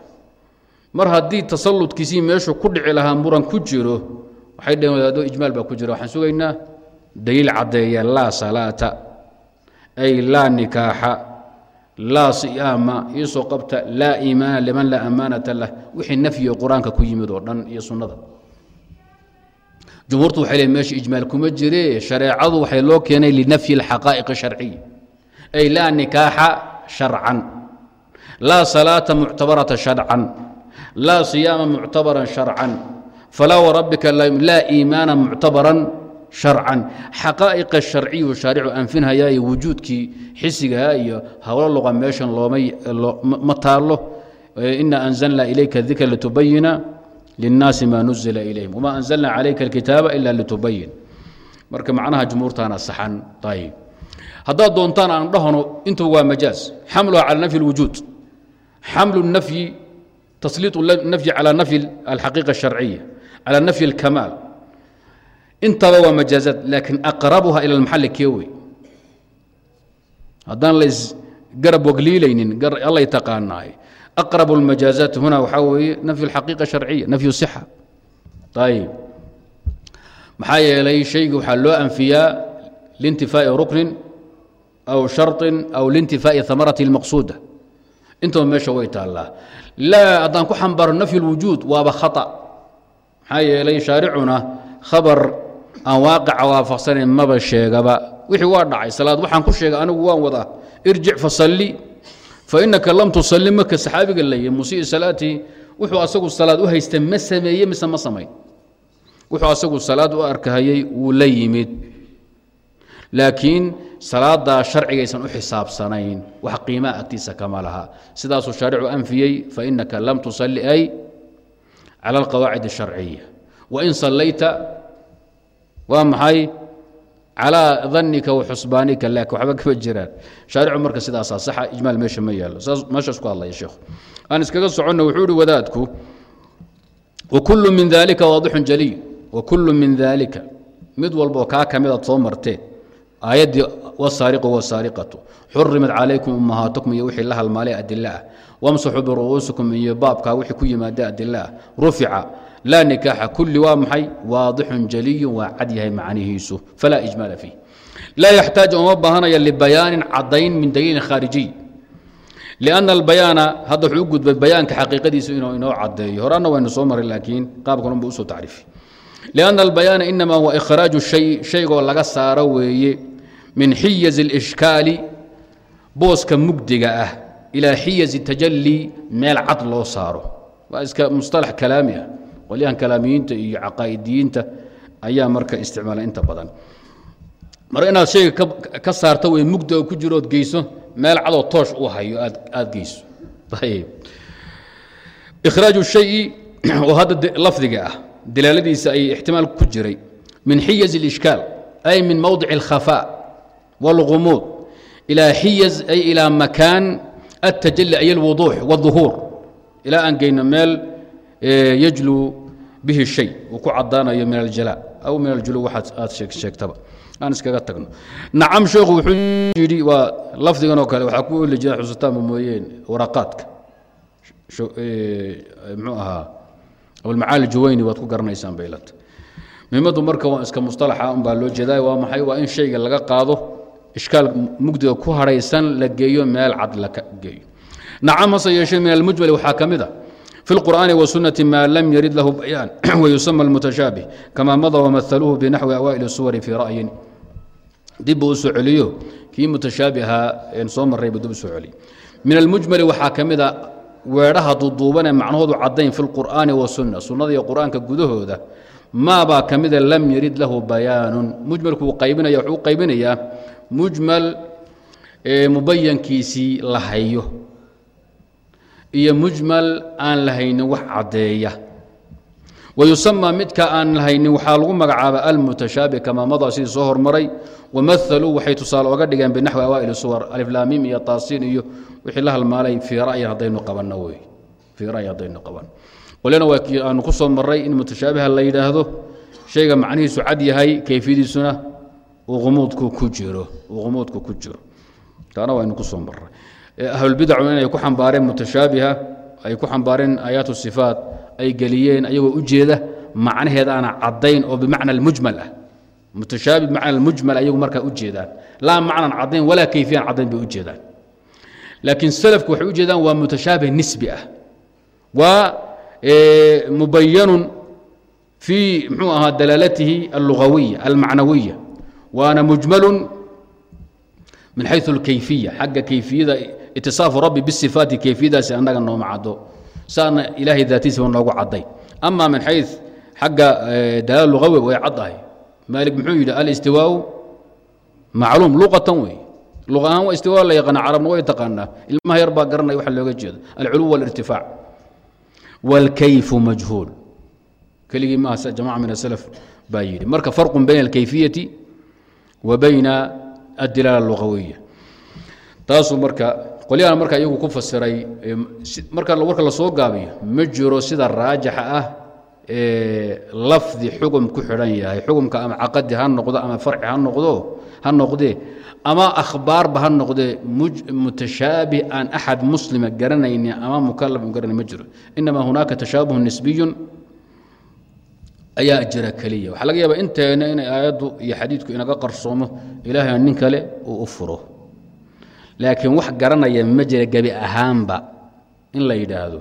mar haddii tasalludkiisii meeshu ku dhici lahaa muran ku jiro waxay dhaheen wadaado ijmaal baa ku jira. Waxaan sugaynaa daliil caddeeya laa salaata ay laa nikaaxa laa siyaama iisoo qabta laa iimaana liman laa ammaanata lah wixii nafyiga qur'aanka ku yimid oo dhan iyo sunnada. Jumhuurtu waxay leeyiin meesha ijmaal kuma jire shareecadu waxay loo keenay linafyi alxaqaa'iq sharciya ay laa nikaaxa sharcan laa salaata muctabarata sharcan laa siyaama muctabaran sharcan falaa warabbika laa iimaana muctabaran sharcan xaqaa'iqa sharciyu shaaricu anfinhayaaye wujuudkii xisigaha iyo howlo luqa meeshan looma taallo ina anzalna ilayka dikra litubayina linnaasi maa nuzila ilayhim wma anzalna calayka alkitaaba ila litubayin marka macnaha jumhuurtaana saxan ayib haddaad doontaan aan dhahno intuba waa majaaz xamluha cala nafyi اlwujuud xamlu nafyi tasliiط nafyi cala nafyi alxaqiiqa الsharciya cala nafyi اlkamaal intaba waa majaazaad laakiin aqrabuha ila almaxali keewey haddaan lays garab wagliilaynin allay taqaanaay aqrab اlmajaazaat huna waxaa weeye nafyu اlxaqiiqa الsharciya nafyu الصixa ayib maxaa yeelay shayga waxaa loo anfiyaa lintifaa'i ruknin aw sharطin aw lintifaa'i hamarati اlmaqsuuda intaba meesha way taallaa laa haddaan ku xambaro nafy اlwujuud waaba khaطa maxaa yeelay shaaricuna khabar aan waaqica waafaqsanayn maba sheegaba. Wixii waa dhacay salaad waxaan ku sheegay anigu waan wadaa irjic fasalli fainaka lam tusalli marka saxaabiga layi musii salaatii wuxuu asagu salaad u haysta ma sameeye mise ma samayn wuxuu asagu salaad u arkahayey wuu la yimid. Laakiin salaadaa sharcigaysan u xisaabsanayn wax qiimaa agtiisa kama laha sidaasuu shaaricu anfiyey fainaka lam tusalli ay cala alqawaacid الsharciya wain sallayta waa maxay calىa danika waxusbaanika laakin waxba kama jiraan shaaricu marka sidaasaa saxa ijmaal meesha ma yaalo saas meeshaas ku hadlaya sheekhu aan iskaga soconno wuxuu ihi wadaadku wakulu min dalika waadixun jaliy wakulu min dalika mid walboo kaa ka midaad soo marteen aayaddii wsaariqu wsaariqatu xurimat calaykum ummahaatukum iyo wixii la halmaalay adila ah wamsaxuu biru'uusikum iyo baabkaa wixii ku yimaada adila ah rufica laa nikaaxa kulli waa maxay? Waadixun jaliyu waa cad yahay macnihiisu. Falaa ijmaala fiih. Laa yaxtaaju uma baahanaya libayaanin cadayn min daliilin khaarijiy. Lianna albayaana hadda wuxuu u gudbay bayaanka xaqiiqadiisu inuu inoo cadeeyo horaanna waynu soo maray laakiin qaabkan unba u soo tacriifi lianna albayaana inamaa huwa ikhraaju shay shaygoo laga saaro weeye min xiyazi اlishkaali booska mugdiga ah ilaa xiyazi tajalli meel cad loo saaro waa iska musطalax kalaami ah qolyahan kalaamiyiinta iyo caqaa'idiyiinta ayaa marka isticmaala inta badan marka inaad shayga ka saarto wey mugdi oo ku jiro ood geyso meel cadoo toosh u hayo aad aad geyso ayb ikhraaju shayi *clears throat* oo hadda lafdiga ah dilaaladiisa ay ixtimaal ku jiray min xiyazi اlishkaal ay min mowdic اlkhafaa wاlgumuud ilaa xiyaz ay ilaa makaan الtajali ay اlwuduux wالظuhuur ilaa aan geyno meel yajlu bihi shay uu ku cadaanayo min aljala aw min aljulu waxaad aad sheegtaba aan iskaga tagno nacam sheekhu wuxuu yidhi waa lafdigan oo kale waxaa ku oli jira xusutaanba mooyeen waraqaadka muxuu ahaa abulmacaali juwayni waad ku garanaysaan baylata muhimaddu marka waa iska musطalaxa un baa loo jeedaa waa maxay waa in shayga laga qaado ishkaal mugdiga ku haraysan la geeyo meel cad la geeyo. Nacam hase yeeshee *clears throat* min almujmali waxaa ka mid a fi اlqur'aani wasunnati maa lam yarid lahu bayaan wayusama almutashaabih kamaa mada wamahaluhu binaxwi awaa'il suwari fii ra'yin. Dibbuu u soo celiyo kii mutashaabihaa een soo marray buu dib u soo min almujmali waxaa ka mid a weedhaha duduuban ee macnahoodu caddayn fi lqur'aani wasunna sunnada iyo qur'aanka gudahooda maabaa ka mida lam yarid lahu bayaanun. Mujmalku uu qaybinaya wuxuu qaybinayaa mujmal mubayankiisii la hayo. Iyo mujmal aan la haynin wax caddeeya. Wayusamaa midka aan lahaynin waxaa lagu magacaaba almutashaabih kamaa madaa sidii soo hormaray. Wamahaluu waxay tusaale oga dhigeen binaxwi awaa'il suwar aliflaamim iyo taasiin iyo wixii la halmaalay fii ra'yin haddaynu qabanno wey. Fii ra'yi haddaynu qabanno qolyana waa kii aanu ku soo marray in mutashaabiha la yidhaahdo shayga macnihiisu cad yahay kayfiyadiisuna uu qumuudku ku jiro uu qumuudku ku jiro. Taana waynu ku soo ahlulbidacu inay ku xambaareen mutashaabiha ay ku xambaareen aayaatu sifaat ay geliyeen ayagoo u jeeda macnaheeda aana caddayn oo bimacna almujmal ah. Mutashaabi bimacna almujmal ayagu markaa u jeedaan. Laa macnan caddayn walaa kayfiyan caddayn bay u jeedaan. Laakiin salafku waxay u jeedaan waa mutashaabih nisbi ah. Waa mubayanun fii mxuu ahaa dalaalatihi allugawiya almacnawiya waana mujmalun min xayu alkayfiya xagga kayfiyada itisaafu rabbi bisifaati kayfiyadaasi annaga nooma caddo. Saana ilaahay daatiisaba noogu cadday. Ama min xay xagga dalaal lugawi way caddahay maalik muxuu yidhi alistiwaau macluum luqatan wey luqa ahaan waa istiwaa la yaqaana carabna way taqaanaa. Ilmaha yar baa garanaya waxa looga jeedo. Alculuw walirtifaac. Wاlkayfu majhuul. Keligii maaha jamaca min aslaf baa yidhi. Marka farqun bayna alkayfiyati wa bayna addilaala alugawiya taasuu marka qolyahan marka iyagu ku fasiray marka warka la gaabiyo ma jiro sida raajixa ah lafdi xugum ku xidhan yahay xugumka ama caqadi ha noqdo ama farci ha noqdo ha noqdee ama akhbaarba ha noqdee mutashaabih aan axad muslima garanayni ama mukalaf garanay ma jiro inama hunaaka tashaabuh nisbiyun ayaa jira keliya waxaa laga yaaba inteena inay aayaddu iyo xadiidku inaga qarsoomo ilaahayna nin kale uu u furo. Laakiin wax garanaya ma jira gebi ahaanba in la yidhaahdo.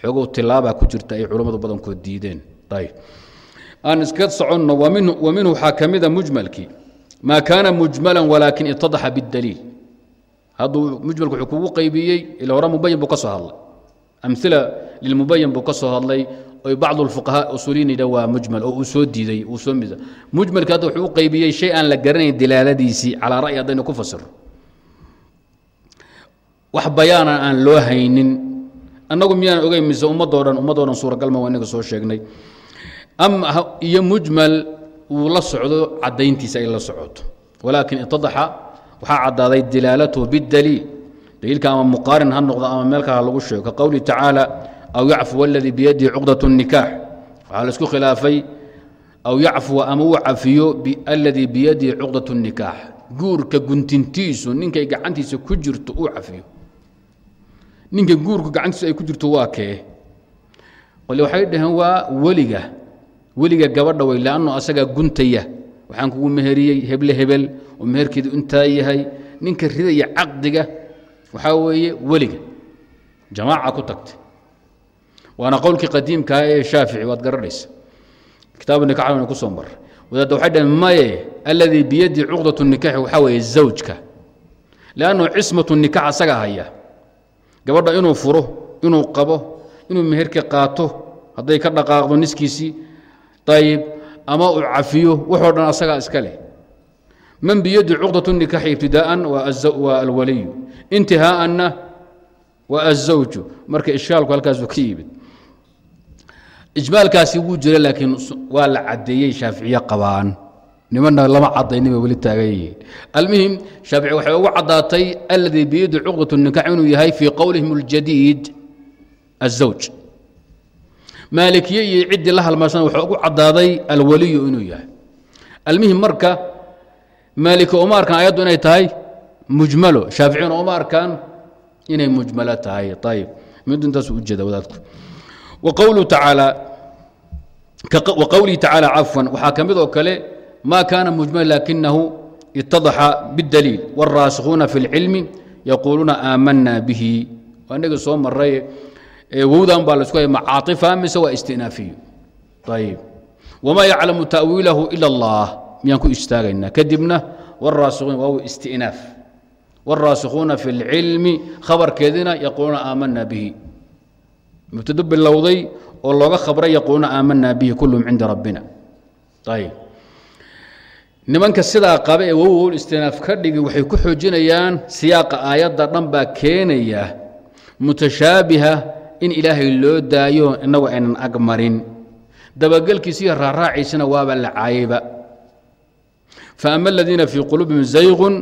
Xoogow tilaabaa ku jirta ay culammadu badankood diideen. Ayb aan iska soconno wa minhu waxaa ka mida mujmalkii. Maa kaana mujmalan walaakin itadaxa bidaliil hadduu mujmalku wuxuu kugu qaybiyey ila hore mubayan buu ka soo hadlay. Amila lilmubayan buu ka soo hadlay oy bacdu lfuqahaa usuuliyin yidha waa mujmal oo uu soo diiday uu soo mida mujmalkii hadda wuxuu u qaybiyey shay aan la garanayn dilaaladiisii calaa ra'yi haddaynu ku fasiro wax bayaana aan loo haynin. Annagu miyaan ogeyn mise ummadoo dhan ummadoo dhan suuragalma waa inaga soo sheegnay. Iyo mujmal uu la socdo caddayntiisa ay la socoto. Walaakin itadaxa waxaa caddaaday dilaalatuhu bidaliil daliilka ama muqaarin ha noqdo ama meel kale lagu sheego. Ka qowlihi tacaala aw yacfuwa aladii biyadihi cuqdat nikaax waxaa la isku khilaafay aw yacfuwa ama uu cafiyo aladii biyadihi cuqdat nikaax guurka guntintiisu ninkay gacantiisa ku jirto uu cafiyo ninka guurku gacantiisu ay ku jirto waa kee qole waxay dhaheen waa weliga weliga gabadha wey leanno asagaa guntaya waxaan kugu meheriyey heble hebel oo meherkeedu intaa yahay ninka ridaya caqdiga waxaa weeye weliga jamaaca ku tagtay waana qowlkii qadiimkaa ee shaafici waad garanaysa. Kitaabu nikaxna ku soo maray wadaadda waxay dhaheen maye alladii biyadii cuqdat nikaxi waxaa weeye zawjka. Leannu cismatu nikax asaga haya. Gabadha inuu furo inuu qabo inuu meherka qaato hadday ka dhaqaaqdo niskiisii ayib ama uu cafiyo waxoo dhan asagaa iska leh. Man biyadi cuqdat nikaxi ibtidaa'an waa alwaliyu. Intihaa'anna waa azawju marka ishkaalku halkaasu ka yimid ijmaalkaasi wuu jira laakiin waa la caddeeyey shaaficiye qabaan nimanna lama cadaynin bay weli taagan yihiin almuhim shaafici waxay ugu caddaatay alladii biyadi cuqdat nikax inuu yahay fii qowlihim اljadiid الزawj maalikiye iyo ciddii la halmaasana waxaa ugu caddaaday alwaliyu inuu yahay almuhim marka maaliki uma arkaan ayaddu inay tahay mujmalo shaaficiyuna uma arkaan inay mujmalo tahay ayib mid intaas u jeeda wadaadku waqowluhu tacaala wqowlihi tacaala cafwan waxaa ka mid oo kale ma kaana mujmala lakinahu itadaxa bاdaliil wاlraasikuuna fi اlcilmi yaquuluuna aamana bihi waa inagii soo maray wowdan baa lasku haya macaaطifa mise waa istinaafiyo ayib wma yaclamu ta'wiilahu ila اllah miyaan ku istaagaynaa kadibna wاraasikuuna waaw istinaaf wاlraasikuuna fi اlcilmi khabarkeedina yaquuluuna aamana bihi mubtado bilowday oo looga khabray yaquuluuna aamana bihi kulluhum cinda rabbina. Ayb nimanka sidaa qaba ee wowol istinaaf ka dhigi waxay ku xoojinayaan siyaaqa aayadda dhan baa keenaya mutashaabiha in ilaahay loo daayo innagu aynan ag marin. Dabagelkiisa iyo raaraaciisana waaba la caayayba faama aladiina fii quluubihim zayqun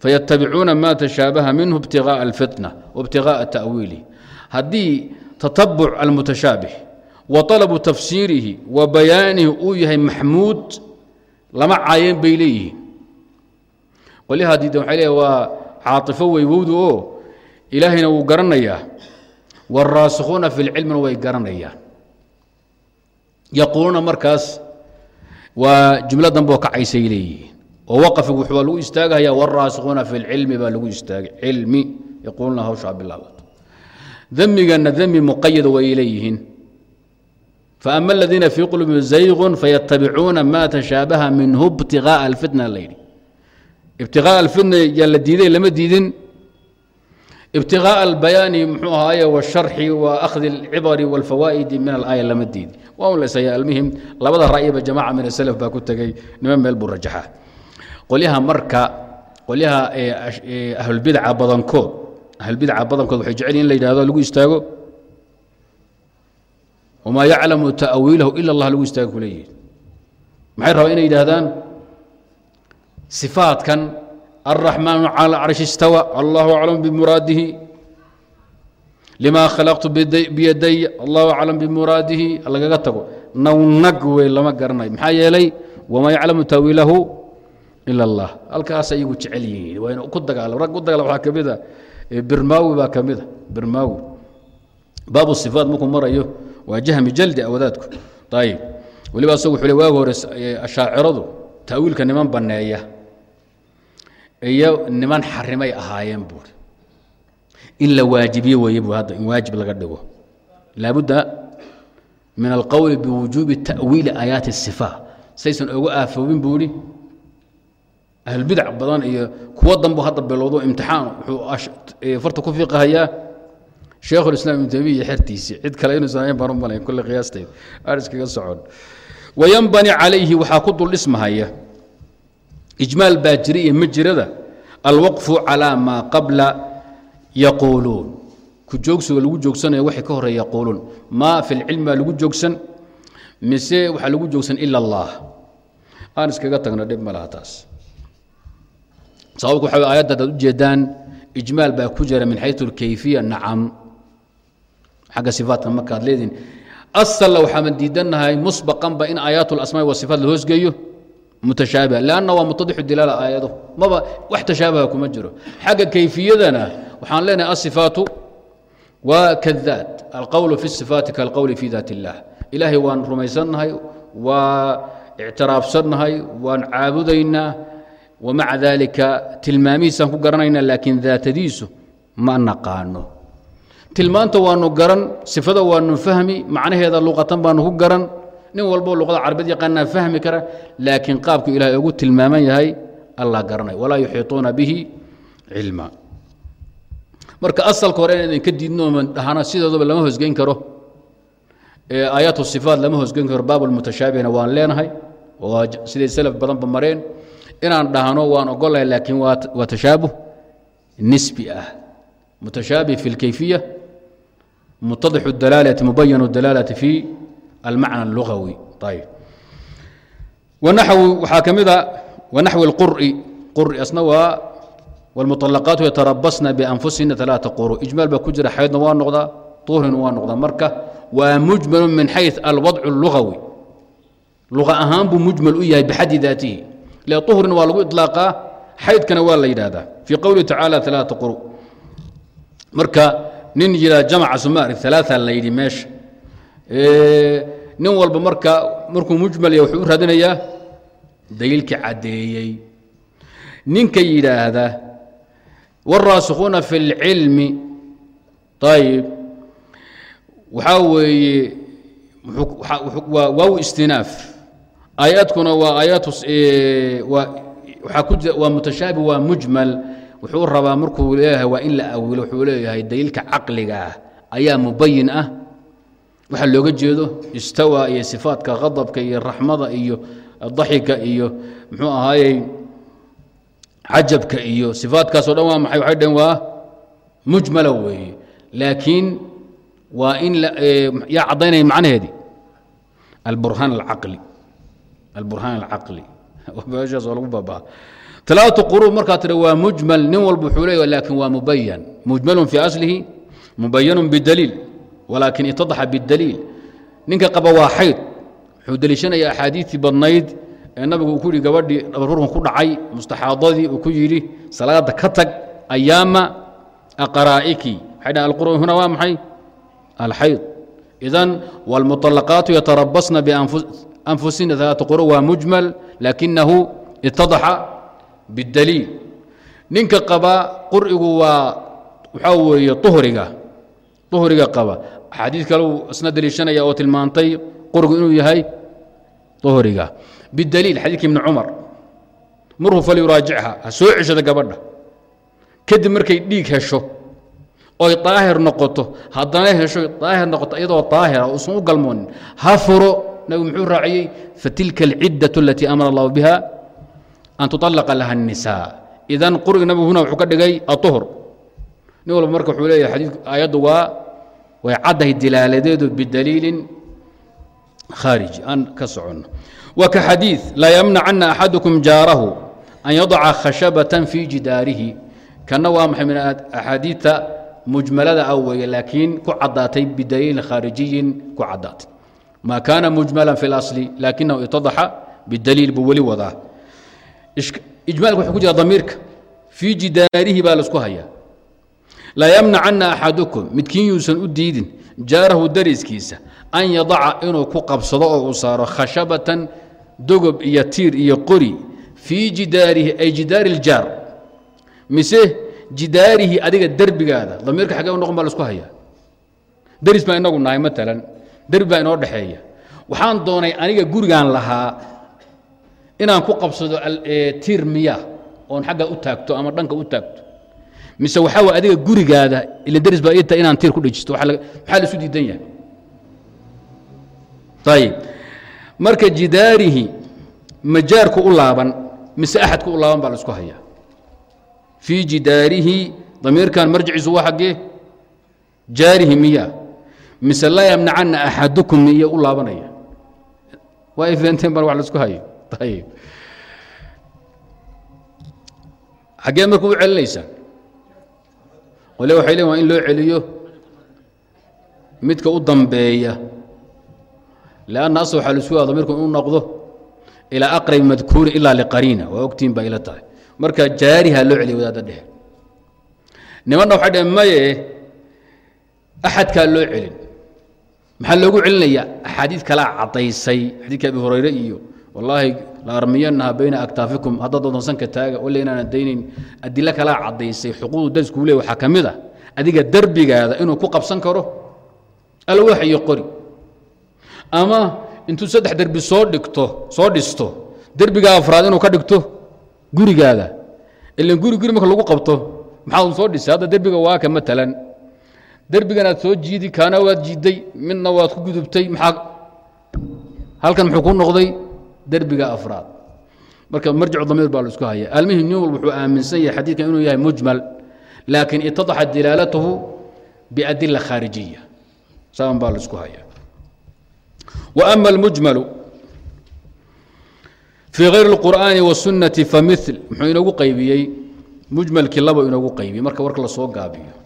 fayatabicuuna ma tashaabaha minhu ibtigaءa alfitna waibtigaءa ta'wiilih haddii tatabuc almutashaabih wa طalabu tafsiirihi wa bayaanihi uu yahay maxmuud lama caayeen bay leeyihiin qolyaha diidan waxay leeyahay waa caaطifo weywowdu oo ilaahayna wuu garanayaa wاlraasikhuuna fi اlcilmina way garanayaan yaquuluuna markaas waa jumlo danboo kacaysay leeyihiin oo waqfigu wuxuu lagu istaagahaya wاlraasikhuuna fi اlcilmi baa lagu istaagay cilmi yaquuluuna hawshaa bilaabato demigana demi muqayada way leeyihiin faama aladiina fii quluubihim zayqun fayatabicuuna ma tashaabaha minhu ibtigaءa alfitna la yidhi ibtigaءa alfitna yaa la diiday lama diidin ibtigaءa albayaani muxuu ahaaye washarxi wa akhdi alcibari wاlfawaa'idi min alaaya lama diidi waa un lasaya almuhim labada ra'yiba jamaca min asalaf baa ku tegey niman meel buu rajaxa qolyaha marka qolyaha ahlulbidca badankood ahlulbidca badankood waxay jecel in la yidhahdo lagu istaago? Wmaa yaclamu ta'wiilahu ila allah lagu istaaga ku maxay rabaa inay yidhaahdaan? Sifaadkan alraxmaanu cala carshi istawa allahu aclam bimuraadihi lima khalaqtu biyaday allahu aclam bimuraadihi lagaga tago. Nawnag wey lama garanayo. Maxaa yeelay wamaa yaclamu ta'wiilahu ila allah. Halkaas ayagu jecel yihiin. Waa in ku dagaalam rag ku dagaalam waxaa ka mid a birmaawi baa ka mid a birmaawi. Baabu sifaat markuu marayo waa jahmi jaldi awadaadku. Ayib weliba asagu wuxuu le waagi hore ashaaciradu ta'wiilka niman banneeya iyo niman xarimay ahaayeen buuri in la waajibiye weeye buu hadda in waajib laga dhigo. Laabudda min alqowli biwujuubi ta'wiili aayaati الsifa saysan oga aafoobin buu ihi ahlulbidac badan iyo kuwo danbu hadda bilowdo imtixaan wuxuu farta ku fiiqahayaa sheekhulislaam ibnu taymiya xertiisii cid kale inuusan ahayn baan u malayn kulle qiyaasteed aan iskaga socon. Wayanbani calayhi waxaa ku dul dhismahaya ijmaal baa jira iyo ma jirada alwaqfu calaa maa qabla yaquuluun ku joogsiga lagu joogsanaya waxay ka horreeya yaquuluun maa fi lcilmi baa lagu joogsan mise waxaa lagu joogsan ila allah. Aan iskaga tagno dhib ma laha taas sababku waxa aayadda hadaad ujeedaan ijmaal baa ku jira min xayu alkayfiya nacam. Xagga sifaatka markaad leediin asalla waxaaman diidannahay musbaqanba in aayaat lasmaa wasifaat la hoosgeeyo mutashaabiha lanna waa mutadixu dilaala aayado. Maba wax tashaabaha kuma jiro. Xagga kayfiyadana waxaan leenahay asifaatu waa kadaad alqowlu fi sifaati kaalqowli fi daat illah ilaahay waan rumaysannahay waa ictiraafsannahay waan caabudaynaa wmaca daalika tilmaamihiisaan ku garanaynaa laakiin daatadiisu ma naqaano. Tilmaanta waanu garan sifada waanu fahmi macnaheeda luqatan baanu ku garan. Nin walboo luqada carabid yaqaanaa fahmi kara laakiin qaabku ilahay ugu tilmaaman yahay allah garanay. Walaa yuxiiطuuna bihi cilma. Marka asalka hore in idinka diidno dhahana sidoodaba lama hosgeyn karo. Aayaat sifaat lama hosgeyn karo baab waan leenahay. Siday salaf badanba mareen inaan dhahno waan ogolahay laakiin waa tashaabuh nisbi ah mutashaabih fi اlkayfiya mutadixu اdalaalati mubayanu اdalaalati fi almacna اlugawi ayb wanaxwi waxaa ka mid a wanaxwi اlqur'i qur'i asna waa wاlmuطalaqaatu yatarabasna bianfusihina ثalaaثa quru ijmaal baa ku jira xaydna waa noqdaa tuhrina waa noqdaa marka waa mujmalu min xayث alwadc اlugawi luqa ahaan buu mujmal u yahay bixaddi daatihi uhrin waa lagu ilaaaa xaydkana waa la yidhaahdaa fii qowlihi tacaala alaa quru marka nin yihaa jamaca sumaari alaa la yidhi meesha nin walba marka markuu mujmalya wuxuu u raadinayaa daliilkii caddeeyey ninka yidhaahda wاlraasikuuna fi اlcilmi ayb waxaa weeye waaw istinaaf aayaadkuna waa mutashaabi waa mujmal. Wuxuu rabaa markuu leeyahay waa in la awilo wuxuu leeyahay daliilka caqliga ah ayaa mubayin ah. Waxaa looga jeedo istawa iyo sifaadka qadabka iyo raxmada iyo daxika iyo muxuu ahaayey cajabka iyo sifaadkaasoo dhan waa maxay? Waxay dhaheen waa mujmala weeye. Laakiin waa in yaa caddaynaya macnaheedii alburhaan alcaqli alburhaan alcaqli meeshaas waa lagu baabaa talaatu quruub markaa tira waa mujmal nin walba wuxuu leeyahy laakin waa mubayan mujmalun fii aslihi mubayanun bidaliil walaakin itadaxa bidaliil ninka qaba waa xayd wuxuu deliishanaya axaadiistii badnayd ee nabigu uu ku yihi gabadhii dhabarurkan ku dhacay mustaxaadadii uu ku yidhi salaada ka tag ayaama aqaraa'iki waxay dhahan alqur'an huna waa maxay alxayd idan wاlmuطalaqaatu yatarabasna bianfusina alaata quru waa mujmal lakinahu itadaxa bidaliil ninka qaba qur'igu waa waxaa weeye uhriga uhriga qaba axaadiis kale isna deliishanaya oo tilmaantay qurigu inuu yahay uhriga bidaliil xadiidka ibni cumar murhu falyuraajicha ha soo ceshada gabadha kadib markay dhiig hesho oy daahir noqoto haddana hesho daahir noqoto iyadoo daahira uusan u galmoonin ha furo nabigu muxuu raaciyey fatilka alciddaة alatii amara allahu biha an tuطallaqa laha الnisaa idan quriga nabigu huna wuxuu ka dhigay aطuhr nin walba marka wuxuu leeyahay xadiidku aayaddu waa way caddahay dilaaladeedu bidaliilin khaariji aan ka soconno wa ka xadiid laa yamnacana axadukum jaarahu an yadaca khashabatan fii jidaarihi kanna waa maxay min axaadiidta mujmalada ah weeye laakiin ku caddaatay bidaliilin khaarijiyin ku caddaatay ma kaana mujmalan fi اlasli laakinahu itadaxa bidaliil buu weli wadaa. Ijmaalka wuxuu ku jira damiirka. Fii jidaarihi baa la isku hayaa. Laa yamnacana axadukum midkiin u diidin jaarahu dariskiisa an yadaca inuu ku qabsado oo uu saaro khashabatan dogob iyo tiir iyo qori fii jidaarihi ay jidaari iljaar mise jidaarihi adiga derbigaada damiirka xagee u noqon baa la isku hayaa. Deris baa inagu nahay maalan derbi baa inoo dhexeeya waxaan doonay aniga gurigaan lahaa inaan ku qabsado tiir miya oon xagga u taagto ama dhanka u taagto. Mise waxaa way adiga gurigaada ila deris baa ii tahay inaan tiir ku dhejisto. Maxaa la isu diidan yahay? Ayib marka jidaarihi majaarku u laaban mise axadku u laaban baa la hayaa. Fii jidaarihi damiirkan marjiciisu waa xaggee? Jaarihi miya mise laa yamnacana axadukum miya u laabanaya. Waa ay feenteen baan wax la isku hayo. Ayib xaggee marka u celinaysaa qole waxay leein waa in loo celiyo midka u dambeeya. Lanna asl waxaa la isku yaa damirku inuu noqdo ilaa aqrabi madkuuri ilaa liqariina. Waa ogtiin baa ila tahay. Marka jaariha loo celiya wadaadda dhexe. Nimanna waxay dhaheen maye axadkaa loo celin maxaa loogu celinaya axaadiid kalaa caddaysay xadiidka abi hurayre iyo wallaahi la armiyanaha bayna aktaafikum haddaad doonsanka taaga walla inaanan daynayn adilo kalaa caddaysay xuquuqdu dariskuu leey waxaa ka mid a adiga derbigaada inuu ku qabsan karo alwax iyo qori. Ama intuu saddex derbi soo dhigto soo dhisto derbiga afraad inuu ka dhigto gurigaada. Ilan guri guri marka lagu qabto maxaa uu soo dhisay? Hadda derbiga waa ka matalan derbiganaad soo jiidi kaana waad jiidday midna waad ku gudubtay maxaa halkan muxuu ku noqday? Derbiga afraad. Marka marjicu damiir baa la isku haya almihim wuxuu aaminsan yahay xadiidkan inuu yahay mujmal laakiin itadaxat dilaalatuhu biadila khaarijiya. Saan baa la isku haya wa ama almujmalu fii hayr اlqur'aani wاsunnati famil muxuu inoogu qaybiyey? Mujmalkii laba inoogu qaybiyey marka warka la soo gaabiyo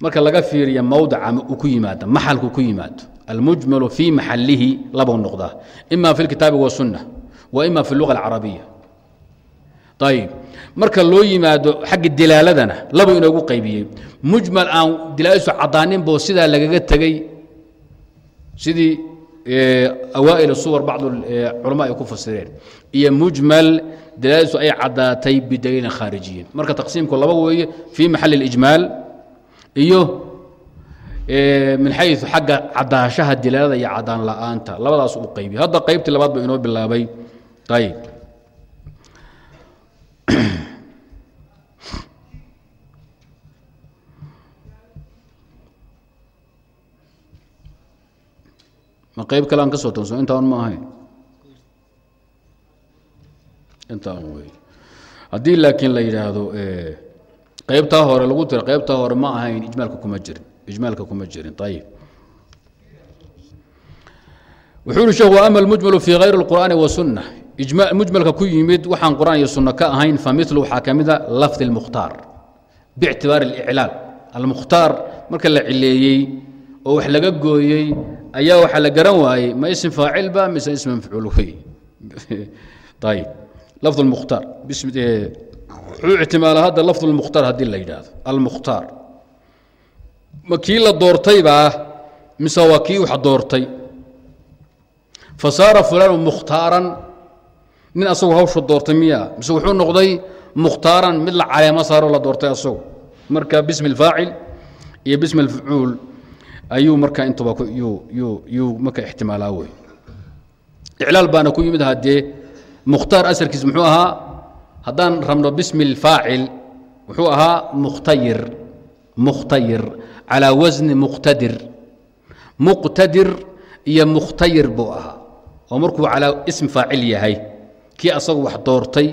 marka laga fiiriya mawdaca uu ku yimaado maxalku ku yimaado almujmalu fii maxalihi labau noqdaa ima fi اlkitaabi wasunna wa ima fi اluga alcarabiya ayib marka loo yimaado xagga dilaaladana labuu inoogu qaybiyey mujmal aan dilaaladiisu caddaaninbo sidaa lagaga tegey sidii awaa'il suwar bacdu culama ay ku fasireen iyo mujmal dilaaladiisu ay caddaatay bidaliilin khaarijiyin marka taqsiimku laba weeye fii maxali اlijmaal iyo min xayu xagga caddaashaha dilaalada iyo caddaan la'aanta labadaas uu qaybiy hadda qaybtii labaad ba inoo bilaabay. Ayb *clears throat* ma qayb kale aan ka soo tanso intaan ma ahayn intaan wey haddii laakiin la yidhaahdo qaybtaa hore lagu tira qaybtaa hore ma ahayn ijmaalka kuma jirin ijmaalka kuma jirin ayib wuxuu uhi sheekhu ama almujmalu fii hayri اlqur'aani wasunna mujmalka ku yimid waxaan qur'aan iyo sunno ka ahayn familu waxaa ka mida lafdi اlmukhtaar biictibaari اliclaal almukhtaar marka la cileeyey oo wax laga gooyey ayaa waxaa la garan waayey ma ism faacilba mise ism mafcuul wey *laughs* ayib lafd اlmukhtaar wuxuu ictimaala hadda lafd اlmukhtaar haddii la yidhaahdo almukhtaar ma kii la doortaybaa mise waa kii wax doortay fasaara fulaanu mukhtaaran nin asagu hawsha doortay miya mise wuxuu noqday mukhtaaran mid la caleemo saaro la doortay asagu marka bismi اlfaacil iyo bismi اlfucuul ayuu marka intuba yuu marka ixtimaalaa wey iclaal baana ku yimid haddee mukhtaar asalkiis muxuu ahaa haddaan rabno bismi اlfaacil wuxuu ahaa mukhtayir mukhtayir calaa wasni muqtadir. Muqtadir iyo mukhtayir buu ahaa. Oo markuu calaa ism faacil yahay kii asagu wax doortay.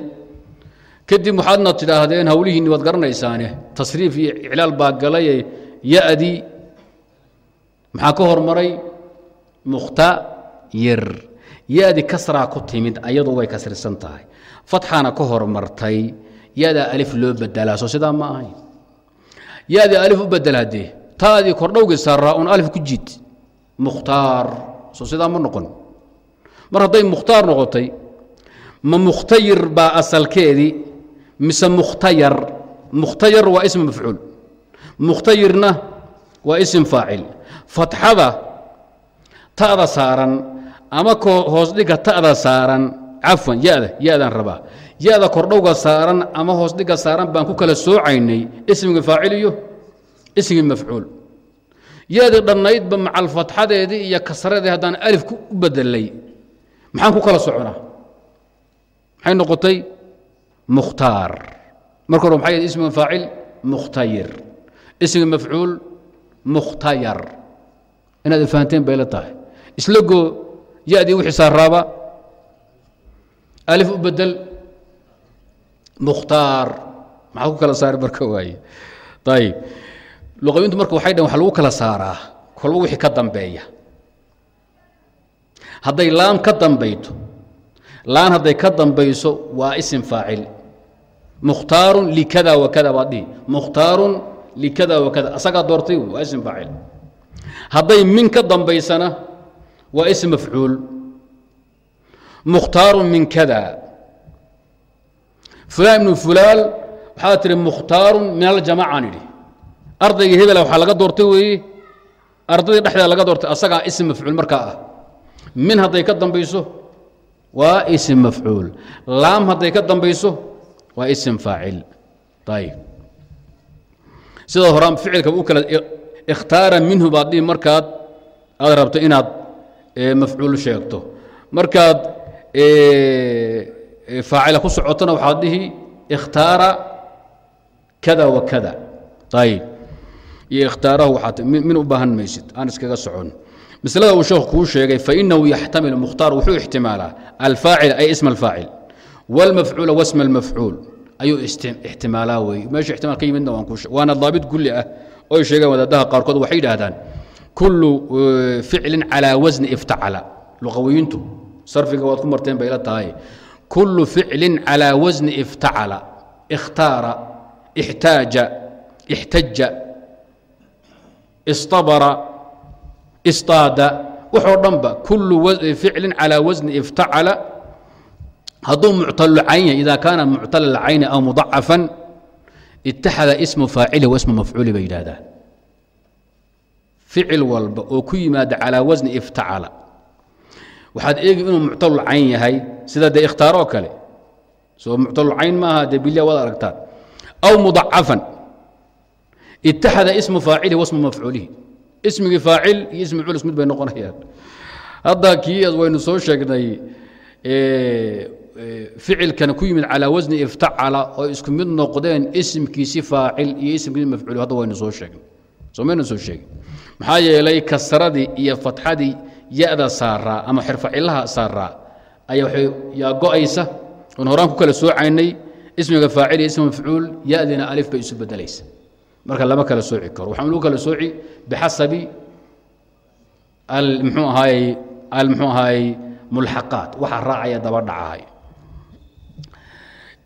Kadib waxaadna tidhaahdeen hawlihiinni waad garanaysaane tasriif iyo iclaal baa galaye ya-dii maxaa ka hormaray? Mukhtayir ya-di kasraa ku timid ayadu way kasrisan tahay fatxaana ka hormartay. Ya-daa alif loo bedelaa soo sidaa ma ahayn. Ya-dii alif u bedel haddee taadii kordhowgii saaraa un alif ku jiid. Mukhtaar soo sidaa ma noqon. Mar hadday mukhtaar noqotay ma mukhtayir baa asalkeedii mise mukhtayar mukhtayar waa ism mafcuul. Mukhtayirna waa ism faacil. Fatxada ta'da saaran ama hoos dhiga ta'da saaran cafwan ya-da ya-daan rabaa. Ya-da kordhowga saaran ama hoos dhiga saaran baan ku kala soocaynay ismigii faacil iyo ismigii mafcuul. Ya-dii dhannaydba macal fatxadeedii iyo kasradii haddaan alif u bedelay maxaan ku kala soconaa? Maxay noqotay? Mukhtaar. Marka hore maxay ismiga faacil mukhtayir ismiga mafcuul mukhtayar inaad fahanteen bay la tahay. Isla goo ya-dii wixii saaraaba alif u bedel mukhtaar. Maxaa ku kala saari marka waaye? Ayib luqawiintu marka waxay dhaheen waxa lagu kala saaraa. Kolba wixii ka dambeeya. Hadday laan ka dambayto laan hadday ka dambayso waa isim faacil. Mukhtaarun likada wakada baad dhihi. Mukhtaarun likada wakada asagaa doortay waa isim faacil. Hadday min ka dambaysana waa ism mafcuul mukhtaarun min kada. Fulaan ibnu fulaal waxaa tihi mukhtaarun min aljamacaan idhi ardayga hebela waxaa laga doortay weeye ardaydii dhexdeeda laga doortay asagaa ism mafcuul markaa ah. Min hadday ka dambayso waa ism mafcuul. Laam hadday ka dambayso waa ism faacil. Ayib sida horaan ficilka u kala ikhtaara minhu baad dhihi markaad aad rabto inaad mafcuul sheegto. Markaad faacila ku socotona waxaad dhihi ikhtaara kada wa kada. Ayib iyo ikhtaarahu waxaad min u baahan maysid aan iskaga socon. Maslada uu sheekhu kuu sheegay fainahu yaxtamil mukhtaar wuxuu ixtimaalaa alfaacil ay isma alfaacil. Wاlmafcuula wasma almafcuul. Ayuu ixtimaalaa wey. Meesha ixtimaal ka yimidna waana daabit gulli ah oy sheegaan wadaadaha qaarkood waxay yidhaahdaan kullu ficlin calaa wasni iftacala. Luqawiyiintu sarfiga waad ku marteen bay la tahay. Kullu ficlin calaa wasni iftacala ikhtaara ixtaaja ixtaja istabara istaada waxoo dhanba kullu ficlin calaa wasni iftacala hadduu muctalu cayn yahay ida kaana muctala lcayni aw mudacafan itaxada ismu faacili wa ismu mafcuuli bay yidhahdaan ficil walba oo ku yimaada calaa wasni iftacala waxaad eegi inuu muctalul yahay. Sida dee ikhtaaroo kale. Soo muctalul maaha dee bilya waad aragtaan aw mudacafan. Itaxada ismu faacilihi wasmu mafcuulihi ismigii faacil iyo ismi culus mid bay noqonayaan. Hadda kii waynu soo sheegnay ficilkana ku yimid calaa wasni iftacala oo isku mid noqdeen isimkiisi faacil iyo ismkiisi mafcuul hadda waynu soo sheegnay. Soo maynu soo sheegin. Maxaa yeelay kasradii iyo fatxadii ya-da saaraa ama xirfacilaha saaraa ayaa yaa go'aysa oon horaan ku kala soocaynay ismiga faacil iyo ismi mafcuul ya-dina alif bay isu bedelaysa. Marka lama kala sooci karo. Waxaan lagu kala sooci bixasabi al mxuu ahaayey al mxuu ahaayey mulxaqaat. Waxa raacaya daba dhacahay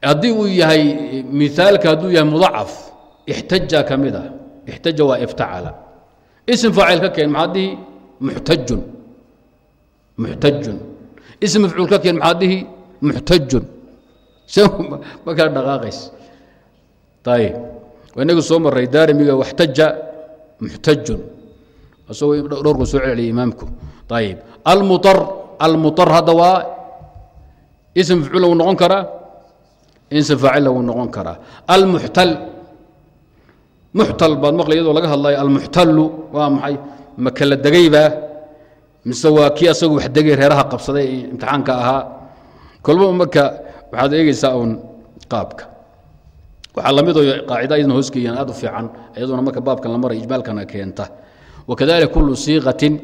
haddii uu yahay miaalka hadduu yahay mudacaf ixtaja ka mid ah ixtaja waa iftacala. Ism faacil ka keen maxaad dhihi muxtajun muxtajun ism mafcuul ka keen maxaad dhihi? Muxtajun *laughs* ma kala dhaqaaqays ayib inagu soo maray daarimiga waxtaja muxtajun isagoo dhowrku soo celceliyay imaamku. Ayib almuar almuar hadda waa ism mafcuul wuu noqon karaa ism faacilla wuu noqon karaa. Almuxtal muxtal baad maqlay iyadoo laga hadlayo almuxtalu waa maxay? Ma kala degaybaa mise waa kii asagu wax degay reeraha qabsaday imtixaanka ahaa. Kolba marka waxaad eegaysaa uun qaabka. Waxaa la mid oo qaacida ayadna hoosgeeyaan aad u fiican iyaduna marka baabkan la maray ijmaalkana keenta. Wakadalika kullu siiqatin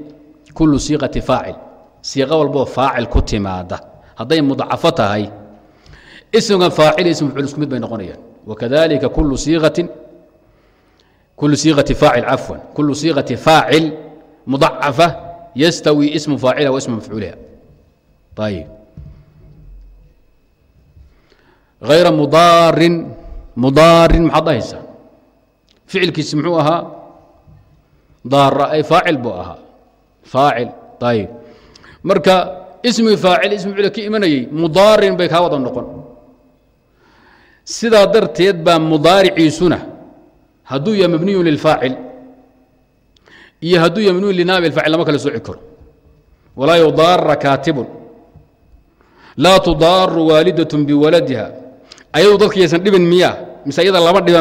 kullu siiqati faacil. Siiqo walboo faacil ku timaada hadday mudcafo tahay isimka faacil ism fucul isku mid bay noqonayaan. Wakadalika kullu siiqatin kullu siiqati faacil cafwan. Kullu siiqati faacil mudacafa ystawi ismu faacilha wa ismu mafcuuliha ayb hayra mudaarin mudaarin maxaad dhahaysaa ficilkiisi muxuu ahaa daara ay faacil buu ahaa faacil ayb marka ismi faacil ismu mafcuula ka imanayey mudaarin bay kaa wada noqon sidaa darteed baa mudaariciisuna hadduu yahay mabniyun lilfaacil iyo hadduu yahay mabniyu linaabi lfaacil lama kala karo. Walaa yudaara kaatibun. Laa tudaaru waalidatun biwaladiha. Ayadu dadka yaysan dhibin miya mise iyada lama dhiba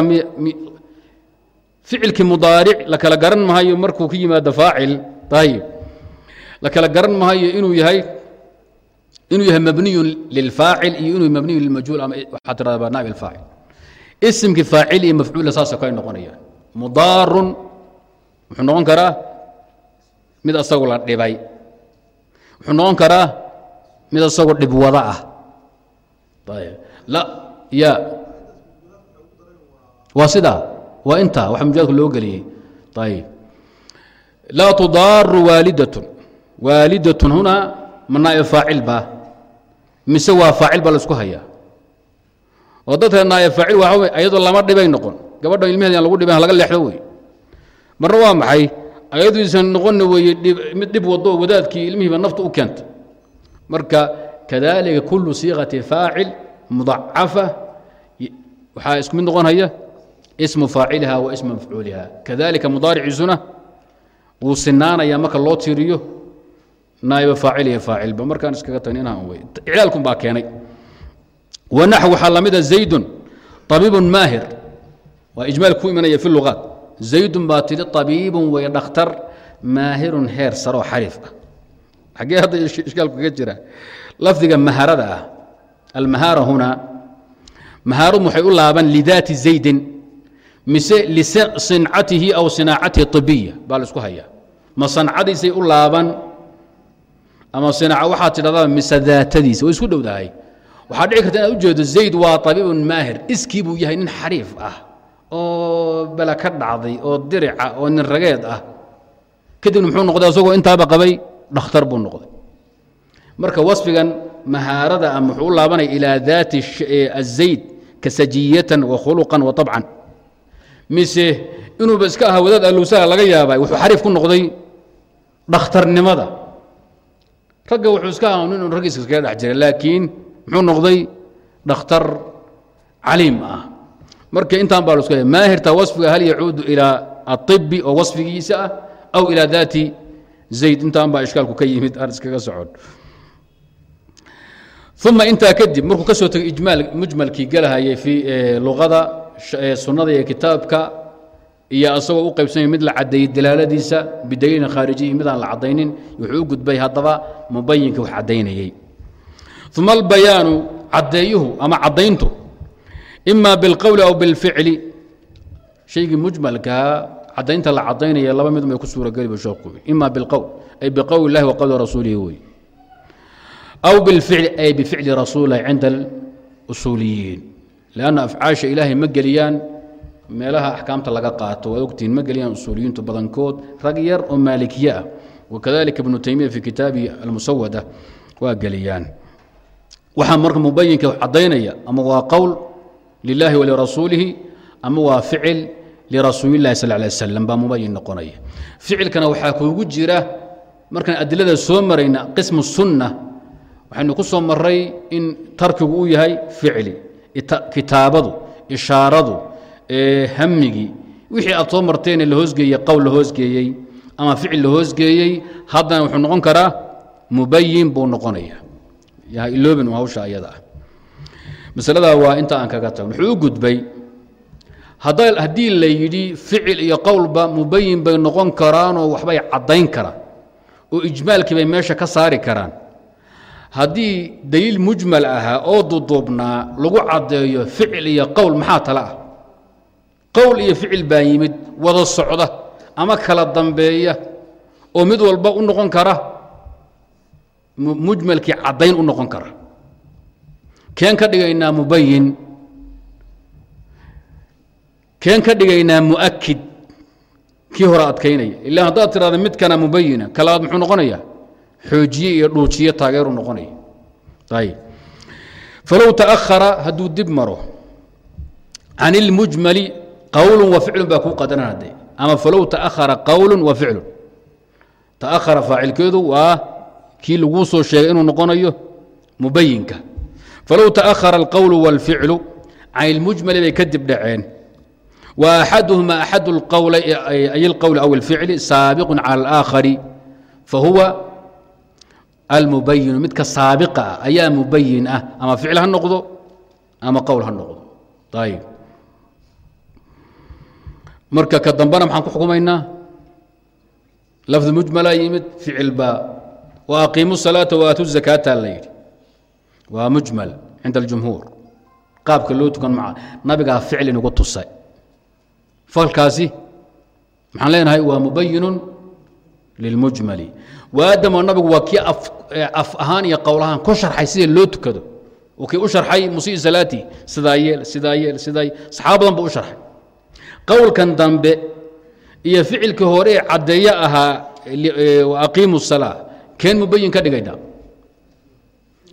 ficilkii mudaaric la kala garan mahayo markuu ka yimaado faacil. Ayib la kala garan mahayo inuu yahay inuu yahay mabniyu lilfaacil iyo inuu mabniyu lilmajhuul ama waxaa tirahdaa naaib alfaacil isimkii faacil iyo mafcuula saasoo kale noqonayaan. Mudaarun wuxuu noqon karaa mid asagu la dhibay. Wuxuu noqon karaa mid asagoo dhibwada ah. Ya. Waa sidaa waa intaa waxa mujaadka loo geliyey. Ayib laa tudaaru waalidatun. Waalidatun hunaa ma naaib faacil baa mise waa faacil baa la isku hayaa? Oo dadka naaya faacil waa ayadoo lama dhibay noqon. Gabadha ilmaheed aan lagu dhiban laga leexdo wey marna waa maxay? Ayaduisan noqonna weeye dhib wado wadaadkii ilmihiiba nafta u keenta marka kadalika kullu siiqati faacil mudacafa waxaa isku mid noqonaya ismu faaciliha wa ismu mafcuuliha kadalika mudaariciisuna wuu sinaanaya marka loo tiiriyo naaiba faacil iyo faacilba. Markaan iskaga tagni inaan wey iclaalkun baa keenay. Wanaxw waxaa la mida zaydun abiibun maahir waa ijmaal ku imanaya zaydun baa tidhi abiibun way dhakhtar maahirun heer saroo xariif ah. Xaggee hadda ishkaalku kaga jira. Lafdiga maharada ah almahaara huna mahaarun waxay u laaban lidaati zaydin mise lisincatihi aw sinaacatihi ibiya baa la isku hayaa ma sancadiisay u laaban ama sinaaca waxaad tidhahdaa mise daatadiisa way isku dhowdahay waxaa dhici karta inaad ujeedo zayd waa abiibun maahir iskii buu yahay nin xariif ah oo bela ka dhacday oo dirica oo nin rageed ah. Kadibna muxuu noqday asagoo intaaba qabay dhakhtar buu noqday. Marka wasfigan mahaarada ama wuxuu u laabanaya ilaa daati azayd kasajiyatan wa khuluqan wa abcan mise inuuba iska aha wadaad alluusaha laga yaabay wuxuu xariif ku noqday dhakhtarnimada. Ragga wuxuu iska aha nin raggiisa iskaga dhex jiray laakiin muxuu noqday dhakhtar caliim ah marka intaan baa lasku maahirta wasfiga hal yacuudu ilaa aibi oo wasfigiisa ah aw ilaa daati? Zayd intaan baa ishkaalku ka yimid aan iskaga socon. Uma intaa kadib markuu ka soo ijmaal mujmalkii galahayay fi luqada sunnada iyo kitaabka iyo asagoo u qaybsamay mid la cadeeyey dalaaladiisa bidaliilin khaarijiyi mid aan la cadaynin wuxuu u gudbay haddaba mubayinka wax cadaynayey uma albayaanu caddeeyuhu ama caddayntu ima bilqowli aw bilficli. Shaygii mujmalkaa caddaynta la caddaynaya laba mid may ku suurageli ba sheekhu ima ay biqowli اllahi wa rasuulihi wey. Aw bilficli ay bificli rasuulilahi cinda اlusuuliyiin lanna afcaasha ilaahay ma geliyaan meelaha axkaamta laga qaato. Waad ogtihiin ma geliyaan usuuliyiintu badankood rag yar oo maalikiye ah. Wakadalika ibnu taymiya fi kitaabihi almusawada waa geliyaan. Waxaa marka mubayinka cadaynaya ama waa qowl lilahi walirasuulihi ama waa ficil lirasuulilahi sal lay slam baa mubayin noqonaya ficilkana waxaa kuugu jira markaan adilada soo marayna qismu sunna waxaynu ku soo maray in tarkigu uu yahay ficli kitaabadu ishaaradu hamigii wixii aad soo marteen la hoosgeeyey qowl la hoosgeeyey ama ficil la hoosgeeyey haddana wuxuu noqon karaa mubayin buu noqonaya iloobin hawsha ayada ah masaladaa waa inta aan kaga tagno wuxuu u gudbay? Haddii la yidhi ficil iyo qowlba mubayin bay noqon karaanoo waxbay caddayn karaan oo ijmaalkii bay meesha ka saari karaan. Haddii daliil mujmal ahaa oo duduubnaa lagu caddeeyo ficil iyo qowl maxaa tale ah? Qowl iyo ficil baa yimid wada socda ama kala dambeeya oo mid walba u noqon kara mujmalkii caddayn u noqon kara keen ka dhigaynaa mubayin keen ka dhigaynaa muakid kii hore adkaynaya ila haddaad tirahda midkana mubayina kalabaad muxuu noqonayaa xoojiye iyo dhuujiye taageeru noqonaya ayb falow taأhara hadduu dib maro can اlmujmali qowlu wa ficlu baa kuu qadaran hadde ama falow taأhara qowlu wa ficlu taأhara faacilkeedu waa kii laguu soo sheegay inuu noqonayo mubayinka falow taأhara اlqowlu wاlficlu can اlmujmali bay kadib dhaceen wa axaduhuma axad اlqowla ay اlqowl aw اlficli saabiqu calى اlآakhari fahuwa almubayinu midka saabiqa ah ayaa mubayin ah ama ficil ha noqdo ama qowl ha noqdo ayb marka ka dambena maxaan ku xukumaynaa lafdi mujmalaa yimid ficil baa wa aqiimu salaata waatu zakaata la yidhi waa mujmal cinda aljumhuur. Qaabka loo tukan maca nabigaa ficil inugu tusay. Falkaasi maxaan leenahay waa mubayinun lilmujmali. Waadamo nabigu waa kii af ahaan iyo qowl ahaan ku sharxay sida loo tukado. Oo kii u sharxay musii salaati sidaa yeel sidaa yeel sidaa saxaaba badan buu u sharxay. Qowlkan dambe iyo ficilkii hore ee caddeeye ahaa aqiimu salaa keen mubayin ka dhigaynaa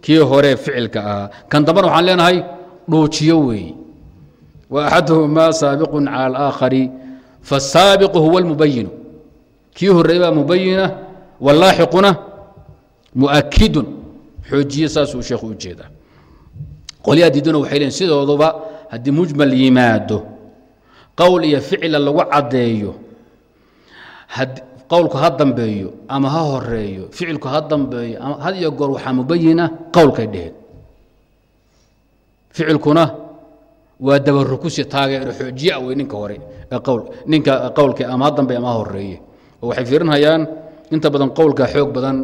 kii hore ficilka ahaa. Kan dambena waxaan leenahay dhuujiyo weeye wa axaduhumaa saabiqun cala alaakhari faasaabiqu huwa almubayinu kii horreey baa mubayina walaaxiquna muakidun xoojiye saasuu sheekhu u jeedaa. Diiduna waxay leeyiin sidooduba haddii mujmal yimaado qowl iyo ficila lagu caddeeyo qowlku ha dambeeyo ama ha horeeyo ficilku ha dambeeyo had iyo goor waxaa mubayina qowlkay dheheen ficilkuna waa dabarukusi taageero xoojiya wey ninka hore ninka qowlka ama ha dambeey ama ha horeeye oo waxay fiirinhayaan inta badan qowlka xoog badan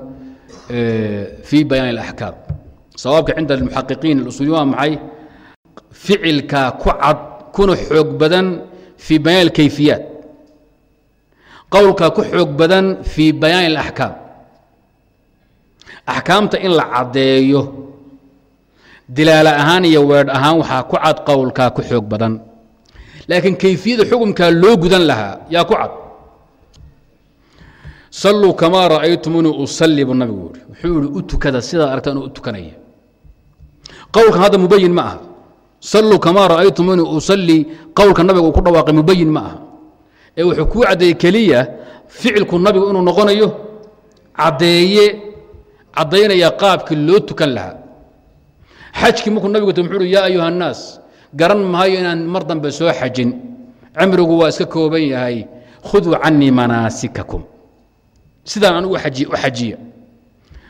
fii bayaan اlaxkaam sawaabka cinda almuxaqiqiin اlusuuli waa maxay? Ficilkaa ku cad kuna xoog badan fii bayaan alkayfiyaat qowlkaa ku xoog badan fii bayaan اlaxkaam axkaamta in la caddeeyo dilaala ahaan iyo weedh ahaan waxaa ku cad qowlkaa ku xoog badan. Laakiin kayfiyada xukumkaa loo gudan lahaa yaa ku cad. Saluu kamaa ra'aytumunii usalli buu nabigu yihi wuxuu yihi u tukada sidaa aragtaan u tukanaya. Qowlkan hadda mubayin ma aha. Saluu kamaa ra'aytumunii usallii qowlka nabiga uu ku dhawaaqay mubayin ma aha ee wuxuu kuu caddeeyey keliya ficilku nabigu inuu noqonayo caddeeye caddaynaya qaabkii loo tukan lahaa. Xajkii markuu nabigu t muxuu uhi yaa ayuha annaas garan maayo inaan mar dambe soo xajin. Cimrigu waa iska kooban yahay. Khuduu canii manaasikakum. Sidaan anigu u xajiya.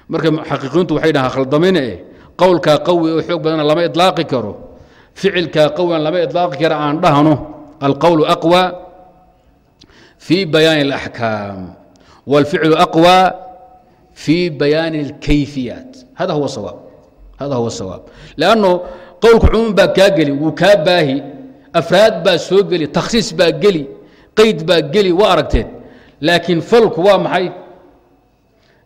Marka muxaqiqiintu waxay dhahaan khaldamine qowlkaa qawi oo xoog badana lama idlaaqi karo. Ficilkaa qawian lama idlaaqi kara aan dhahno. Alqowlu aqwى fii bayaani اlaxkaam wاlficlu aqwى fii bayaani اlkayfiyaat hada huwa sawaab hada huwa sawaab lanno qowlka cumuum baa kaa geli wuu kaa baahi afraad baa soo geli takhsiis baa geli qeyd baa geli waa aragteed laakiin falku waa maxay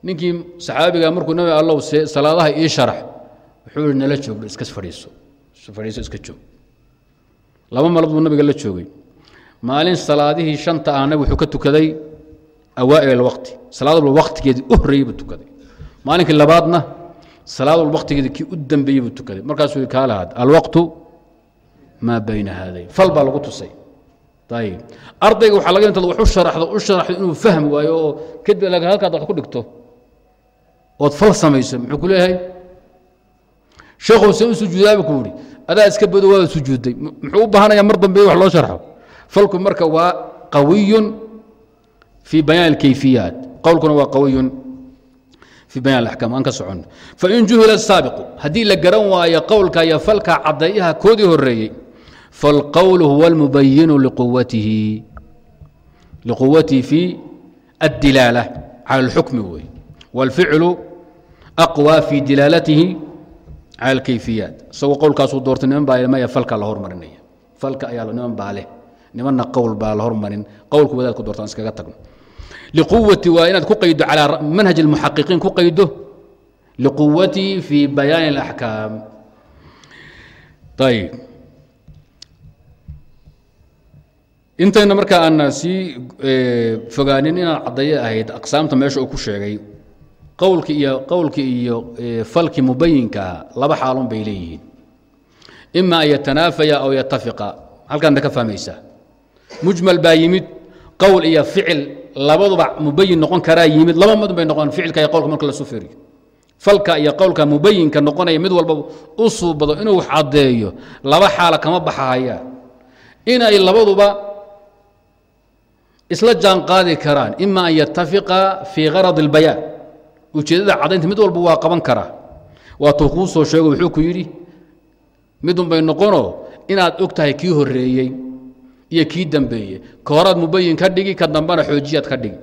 ninkii saxaabiga markuu nabi allow salaadaha ii sharax wuxuu ihi nala joog iska fadhiiso fadhiiso iska joog laba malad buu nabiga la joogay maalin salaadihii shanta ah nabig wuxuu ka tukaday awaa'il alwaqti salaad walba u horreeyey tukaday. Maalinkii labaadna salaad kii u dambeeyey tukaday. Markaasuu yidhi kaa lahaad alwaqtu maa bayna haadayn fal baa lagu tusay. Ayib ardayga waxaa laga intaad wax u u sharaxdo inuu fahmi waayo oo kadib halkaad wax ku dhigto ood fal samayso muxuu ku leeyahay? Sheekhow see u ku yidhi adaa iska bado waa sujuudday muxuu u baahanayaa mar dambe wax loo sharxo falku marka waa qawiyun fii bayaan alkayfiyaat qowlkuna waa qawiyun fii bayan alaxkaam aan ka soconno fain juhila saabiqu. Haddii la garan waayo qowlka iyo falka caddeeyaha koodii horreeyey falqowlu huwa almubayinu liquwatihi. Liquwatihi fi addilaala cala alxukmi wey wاlficlu aqwى fi dilaalatihi cala alkayfiyaat isagoo qowlkaasuu doortay niman baa maya falka la hormarinaya falka ayaa niman baa nimanna qowl baa la hormarin qowlku wadaad ku doortaan iskaga tagno. Liquwati waa inaad ku qaydo calaa manhaj almuxaqiqiin ku qaydo liquwatihi fi bayaani اlaxkaam ayb intayna markaa aana sii fogaanin inaan caddayo ahayd aqsaamta meesha uu ku sheegay qowlki iyo qowlki iyo falki mubayinkaa laba xaalun bay leeyihiin. Ima an yatanaafaya aw yatafiqa. Halkaana ka fahmaysaa mujmal baa yimid qowl iyo ficil labaduba mubayin noqon karaa yimid laba mid bay noqon ficilka iyo qowlka marka la firiyo falka iyo qowlka mubayinka noqonaya mid walba u suubado inuu wax caddeeyo laba xaala kama baxahayaan inay labaduba isla jaan qaadi karaan ima an yatafiqa fii garad اlbayaan ujeeddada caddaynta mid walba waa qaban karaa. Waatuu kuu soo sheego wuxuu ku yidhi midun bay noqonoo inaad og tahay kii horreeyey iyo kii dambeeye ka horaad mubayin ka dhigi ka dambena xoojiyaad ka dhigi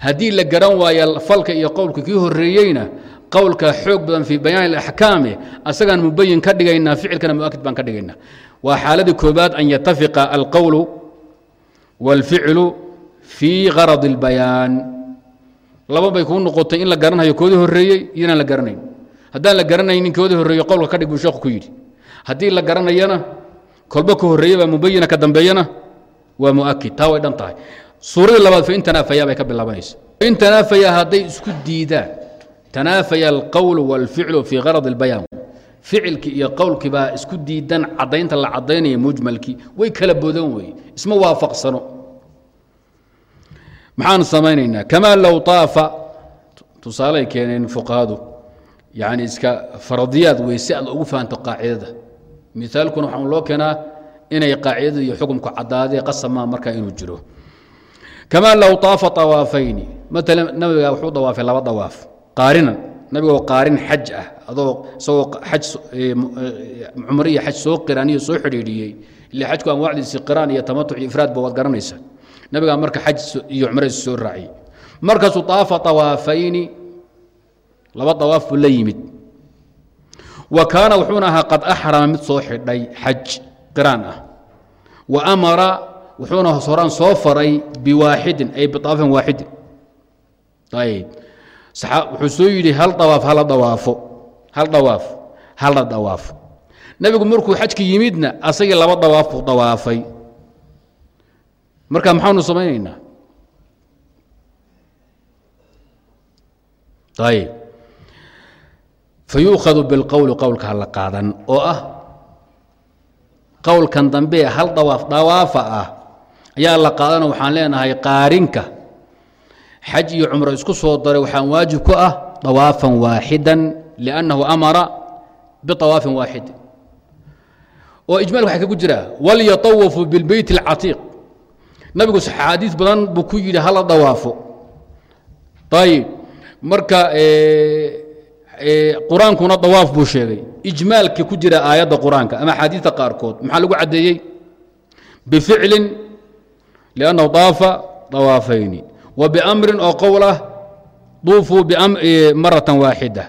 haddii la garan waayo falka iyo qowlka kii horreeyeyna qowlka xoog badan fii bayaan اlaxkaami asagaan mubayin ka dhigaynaa ficilkana muakid baan ka dhigaynaa waa xaaladii koobaad an yatafiqa alqowlu wاlficlu fii garad اlbayaan laba bay kuu noqotay in la garanhayo koodii horreeyey iyo inaan la garanayn haddaan la garanaynin koodii horreeye qowlka ka dhig buu sheekhu ku yidhi haddii la garanayana kolba ka horreeye baa mubayina ka dambeeyana waa muakid taa way dhan tahay suuradii labaad fain tanaafayaa bay ka bilaabanaysa fain tanaafayaa hadday isku diidaan tanaafaya alqowlu wاlficlu fii garad اlbayaan ficilkii iyo qowlkii baa isku diidan caddaynta la caddaynaya mujmalkii way kala bodan weye isma waafaqsano maxaan samaynaynaa kamaa low طaafa tusaaley keeneen fuqahadu yani iska faradiyaad wey si aad ugu fahanto qaacidada miaalkuna waxaan loo keenaa inay qaacidada iyo xukumku caddaadee qasamaa markaa inuu jiro kamaa low طaafa طawaafayni maala nabiga wuxuu dawaafay laba dawaaf qaarinan nabigoo qaarin xaj ah adoo isagoo aj cumr iyo xaj soo qiraaniyo soo xidhiidhiyey ile xajku anwaacdiisi qiraan iyo tamatuc iyo ifraadba waad garanaysa nabigaa marka xaj iyo cumradiis soo raaciyey markaasuu طaafa طawaafayni laba dawaaf buu la yimid wa kaana wuxuuna ahaa qad axrama mid soo xidhay xaj qiraan ah. Wa amara wuxuuna horaan soo faray biwaaxidin ay biطaafin waaxidin wuxuu soo yidhi hal dawaaf hala dawaafo hal dawaaf hala dawaafo. Nebigu markuu xajka yimidna asagii laba dawaaf buu dawaafay. Marka maxaanu samaynaynaa? Ayb fayuukhadu bilqowli qowlka hala qaadan oo ah qowlkan dambe hal dawaaf dawaafa ah ayaa la qaadana waxaan leenahay qaarinka xaj iyo cumro isku soo daray waxaan waajib ku ah dawaafan waaxidan liannahu amara biawaafin waaxidin oo ijmaal waxaa kagu jira walyatawafuu bilbeyt اlcatiiq nabigu axaadiis badan buu ku yidhi hala dawaafo ayib marka qur'aankuna dawaaf buu sheegay. Ijmaalka ku jira aayadda qur'aanka ama axaadiidta qaarkood maxaa lagu caddeeyey? Bificlin liannahu daafa dawaafayni wa biamrin oo qowl ah duufuu maratan waaxida.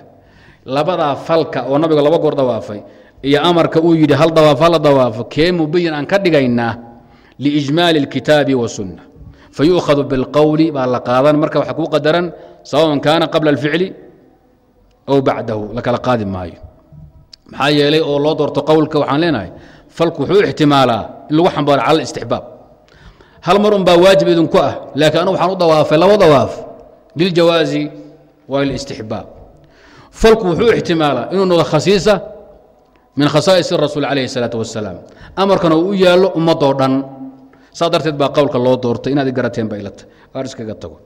Labadaa falka oo nabiga laba goor dawaafay iyo amarka uu yidhi hal dawaaf hala dawaafo kee mubayin aan ka dhigaynaa? Liijmaali اlkitaabi wasunna fayu'khadu bilqowli baa la qaadan. Marka waxaa kuu qadaran sawaban kaana qabla اlficli ow bacdahu la kala qaadi maayo. Maxaa yeelay oo loo doorto qowlka waxaan leenahay falku wuxuu ixtimaalaa in lagu xambaaro cala istixbaab hal mar un baa waajib idinku ah laakiin anugu waxaan u dawaafay laba dawaaf. Liljawaazi wa lilistixbaab falku wuxuu ixtimaalaa inuu noqdo khasiisa min khasaa'is rasuul calayhi salaatu wasalaam amarkana uu u yaallo ummadoo dhan. Saa darteed baa qowlka loo doortay inaad garateen ba ilata ar iskaga tago.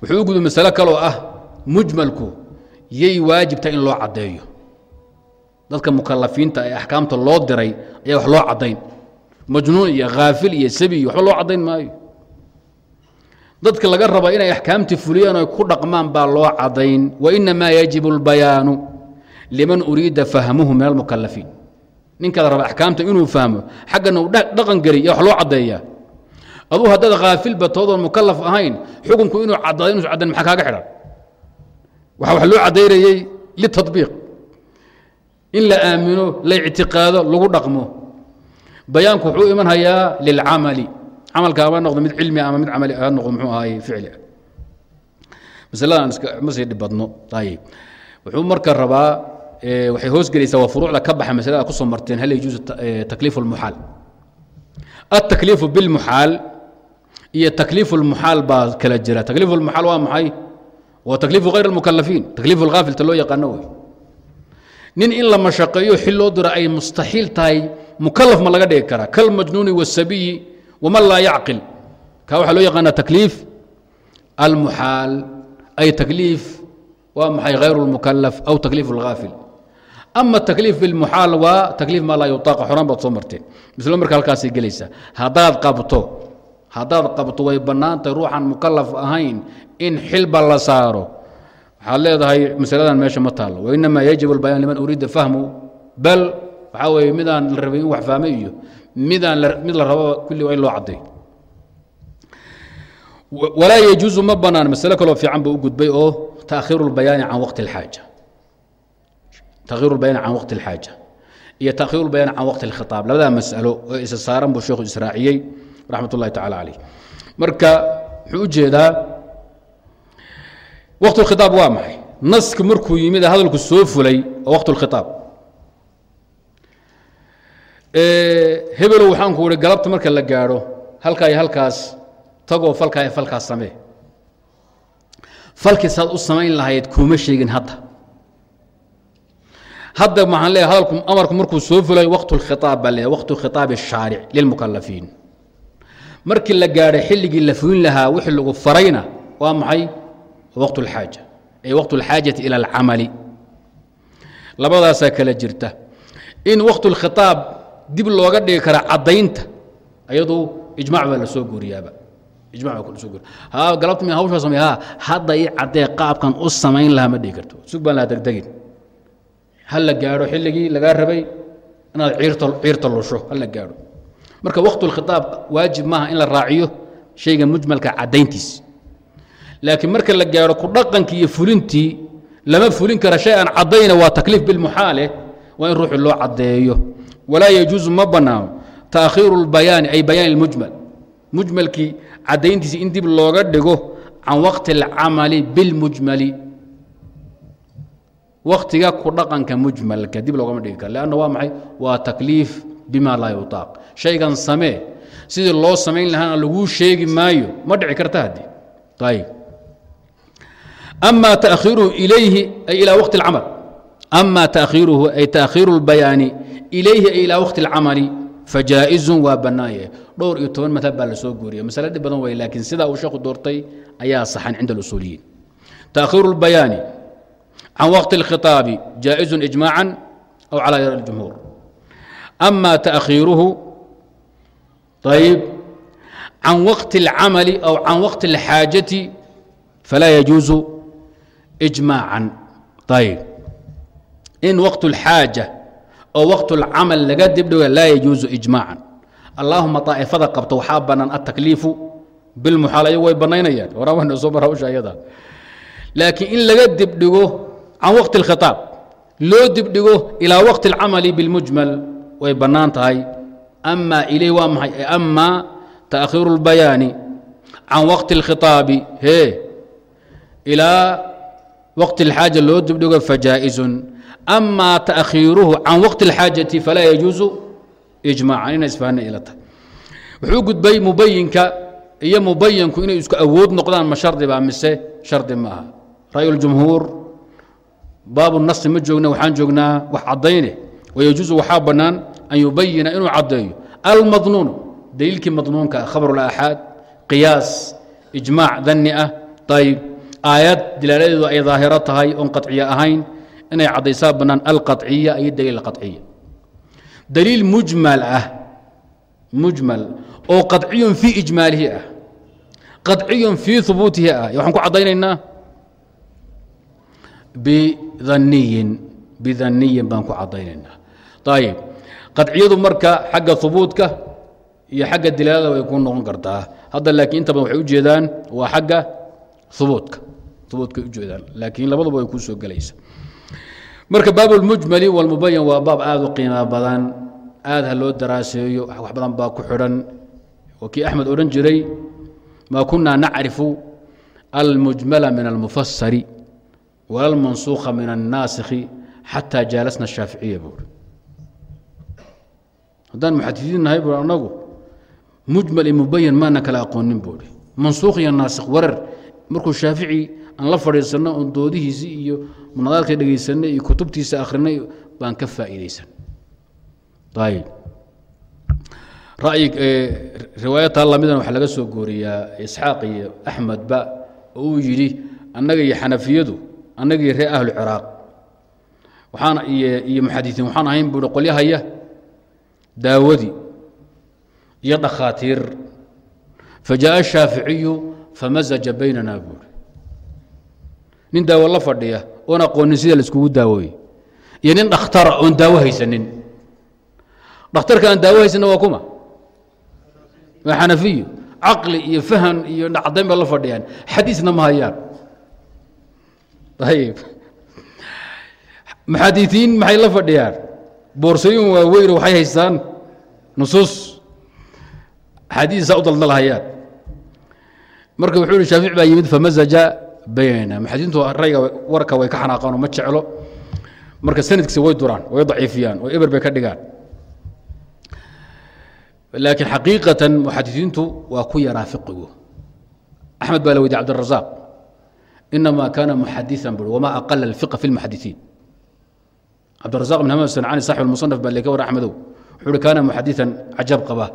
Wuxuu u gudo masalo kaleoo ah mujmalku yay waajibta in loo caddeeyo. Dadka mukalafiinta ee axkaamta loo diray ayaa wax loo caddayn. Majnuun iyo khaafil iyo sabi iyo waxba loo caddayn maayo. Dadka laga raba inay axkaamtii fuliyaan oy ku dhaqmaan baa loo caddayn. Wainamaa yajibu اlbayaanu liman uriida fahmuhu min almukalafiin ninkaad raba axkaamta inuu fahmo xaggana uu dhaqan geliy wax loo caddeeyaa. Aduu haddaad khaafilba toodoon mukalaf ahayn xukunku inuu caddaado inuusa caddayn maxaa kaaga xidhan waxa wax loo caddaynayey litabiiq in la aamino la ictiqaado lagu dhaqmo bayaanku wuxuu iman hayaa lilcamali camalka ama noqdo mid cilmi ama mid camali ha noqdo muxuu ahaay ficli masaladan ma sii dhibadno ayib wuxuu marka rabaa waxay hoos gelaysaa waa furuucda ka baxa masalada kusoo marteen hal yajuusu takliifu اlmuxaal الtakliifu biاlmuxaal iyo takliifu اlmuxaal baa kala jira takliifu اlmuxaal waa maxay waa takliifu hayr اlmukalafiin takliifu اlhaafilta loo yaqaano wey nin in la mashaqeeyo xil loo diro ay mustaxiil tahay mukalaf ma laga dhigi karaa kalmajnuuni wالsabiyi waman laa yacqil ka waxaa loo yaqaana takliif almuxaal ay takliif waa maxay hayr اlmukalaf aw takliif اlhaafil ama takliif bilmuxaal waa takliif maa laa yutaaqa xoraan baad soo marteen mislo marka halkaasay gelaysaa haddaad qabto haddaad qabto way bannaantahay ruuxaan mukalaf ahayn in xilba la saaro. Waxaad leedahay masaladan meesha ma taallo. Wainamaa yajib albayaan liman uriida fahmu bal waxaa weeye midaan la rabay in wax fahmay iyo midaan mid la raba kulli waa in loo cadday walaa yajuusu ma bannaan masalo kaloo fiican buu u gudbay oo taakhiiru lbayaani can waqti alxaaja taakhiru lbayaani can waqti alxaaja iyo taakhiiru lbayaani can waqti alkhitaab. Labadaa masalo oo isa saaran buu sheekhu israaciyey raxmat ullahi tacala calayh marka wuxuu u jeedaa waqt اlkhitaab waa maxay naski markuu yimid hadalku soo fulay oo waqt اlkhitaab hebelow waxaan ku ihi galabta marka la gaadho halkaa iyo halkaas tagoo falkaa iyo falkaas samee falkii saad u samayn lahayd kuma sheegin hadda hadda maxaan leeyahay hadalku amarku markuu soo fulay waqtu اlkhitaab baa leeyahay waqtu khitaabi الshaaric lilmukalafiin markii la gaadhay xilligii la fulin lahaa wixii lagu farayna waa maxay waqtu اlxaaja ay waqtu اlxaajati ila اlcamali labadaasaa kala jirta in waqtu اlkhitaab dib looga dhigi karaa caddaynta ayadu ijmac baa la soo guuriyaaba ijmac baa lasoo guuriya ha galabta mi hawshaa samey ha hadda ii caddee qaabkan u samayn lahaa ma dhigi karto sug baan laha degdegin ha la gaadho xilligii lagaa rabay inaad ciirta ciirta lusho ha la gaadho marka waqtu اlkhitaab waajib maaha in la raaciyo shayga mujmalka caddayntiis laakiin marka la gaadho ku dhaqankii iyo fulintii lama fulin kara shay aan caddayna waa takliif bilmuxaale waa in ruuxii loo caddeeyo walaa yajuusu ma bannaano taakhiiru اlbayaani ay bayaan اlmujmal mujmalkii caddayntiisi in dib looga dhigo can waqti اlcamali biاlmujmali waktiga ku dhaqanka mujmalka dib loogama dhigi karo lanna waa maxay waa takliif bima laa yutaaq shaygan samee sidii loo samayn lahaana laguu sheegi maayo ma dhici karta haddii ayib ama taakhiiruhu ilayhi ay ilaa waqti اlcamal ama taakhiiruhu ay taakhiiru اlbayaani ilayhi ay ilaa waqti اlcamali fajaa'izun waa bannaanye dhowr iyo toban madhab baa la soo guuriya masale dhib badan way laakiin sidaa uu sheekhu doortay ayaa saxan cinda اlusuuliyiin taakhiiru اlbayaani can waqti اlkhiطaabi jaaئizu iجmaaca aw calى yar اjumhuur ama taakhiiruhu ayb can waqti اlcamali aw can waqti اlxaajati falaa yajuuzu iجmaacan ayb in waqt اlxaaja oo waqt اlcamal laga dibdhiga laa yajuuzu iجmaacan allaahuma طaa'ifada qabta waxaa bannaan atakliifu bilmuxaal ayagu way bannaynayaan horaa wayna soo mar hawsha ayada laakiin in laga dibdhigo can waqti اlkhitaab loo dibdhigo ilaa waqti اlcamali biاlmujmal way bannaan tahay ama ilayh waa maxay ama taakhiiru اlbayaani can waqti اlkhitaabi hee ilaa waqti اlxaaja loo dibdhigo fajaaئizun ama taakhiiruhu can waqti اlxaajati falaa yajuusu ijmaacan ina isfahana ila tahay wuxuu gudbay mubayinka iyo mubayinku inay isku awood noqdaan ma shardi baa mise shardi ma aha ra'y اljumhuur baabu nasi ma joogna waxaan joognaa wax caddayne wayajuusu waxaa bannaan an yubayina inuu caddeeyo almadnuunu daliilkii madnuunka ah khabar اlaaxaad qiyaas ijmaac danni ah ayb aayad dilaaladeedu ay daahiro tahay oon qaciya ahayn inay caddaysaa bannaan alqaciya iyo daliil qaciya daliil mujmal ah mujmal oo qadciyun fii ijmaalihi ah qadciyun fii hubuutihi ah waxaan ku caddaynaynaa bidaniyin bidaniyin baan ku caddaynaynaa ayib qadciyadu marka xagga hubuudka iyo xagga dilaalada way ku noqon kartaa hadda laakiin inta badan waxay u jeedaan waa xagga hubuudka hubuudkay ujeedaan laakiin labaduba way kuu soo gelaysa marka baab اlmujmali wاlmubayan waa baab aad u qiimo badan aad ha loo daraaseeyo wax badan baa ku xidhan oo kii axmed odhan jiray maa kunaa nacrifu almujmala min almufasari wala almansuukha min الnaasikhi xataa jaalasna الshaaficiya buuri haddaan muxadisiin nahay buuri annagu mujmal iyo mubayan maana kala aqoonin buuri mansuukh iyo naasikh warar. Markuu shaafici aan la fadhiisanno oon doodihiisii iyo munadaadka dhegaysanay iyo kutubtiisa akhrinay baan ka faa'iidaysan. Ayb riwaayataa lamidan waxaa laga soo gooriyaa isxaaq iyo axmedba oo uu yidhi annaga iyo xanafiyadu annaga iyo reer ahlu ciraaq. Waxaan iyo muxadisiin waxaan ahayn buuhi qolyahaya daawadii iyo dhakhaatiir. Fajaءa shaaficiyu famazaja baynana buuri nin daawo la fadhiya oon aqoonin sida laiskugu daawooye iyo nin dhakhtara ah oon daawo haysanin. Dhakhtarka aan daawo haysanna waa kuma? Waa xanafiyu caqli iyo fahan iyo cadayn bay la fadhiyaan. Xadiisna ma hayaan. Ayb maxaadiiiin maxay la fadhiyaan? boorsooyin waaweyn waxay haystaan nusuus. Xadiisaa u dalda marka wuxuu hi shaafic baa yimid famazaja baynana muxadiintu rayga warka way ka xanaaqaanoo ma jeclo. Marka sanadkiisa way duraan way daciifiyaan oo eber bay ka dhigaan. Laakiin xaqiiqatan muxadisiintu waa ku yaraa fiqigu. Axmed baa la weydiy abdirasaaq inamaa kaana muxadian bui wama aqala اlfiqa fi اlmuxadisiin cabdirazaq bn hamad sancani saxib اlmusanaf baa leka war axmedow wuxuu uhi kaana muxadiثan cajab qaba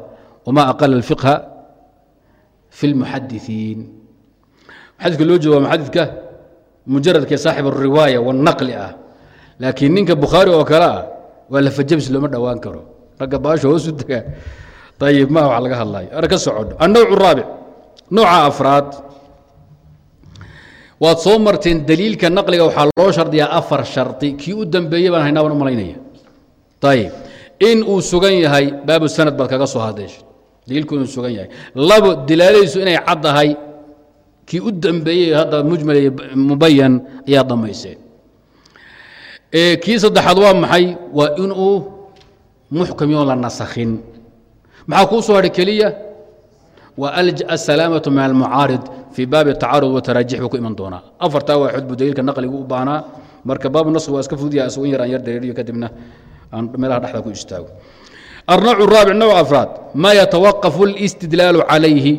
wma aqala اlfiqha fi اlmuxadisiin xadidka loo jeeda waa muxadidka mujaradkee saaxib الriwaaya wالnaqli ah laakiin ninka bukhaari oo kale ah waa lafajabis looma dhowaan karo ragga baasha hoosu dega ayib ma wax laga hadlayo ar ka socodho annowc raabic nooca afraad waad soo marteen daliilka naqliga waxaa loo shardiyaa afar shardi kii u dambeeyey baan haynaa baan u malaynaya. In uu sugan yahay baabu sanad baad kaga soo hadesha daliilku inuu sugan yahay. Labo dilaaladiisu inay caddahay kii u dambeeyey hadda mujmal mubayan ayaa dhammayseen kii saddexaad waa maxay? Waa inuu muxkam yoon la nasakhin. Maxaa kuu soo hadhay keliya asalaamatu min almucaarid fii baabi tacarud wataraaji buu ku iman doonaa afartaa waa xodbu daliilka naqligu u baahnaa marka baab nas waa iska fududyaa isgu yar yar dareeriyo kadibna aan meelaha dhexda ku istaago arnacu raabic nooc afraad maa yatawaqafu اlistidlaalu calayhi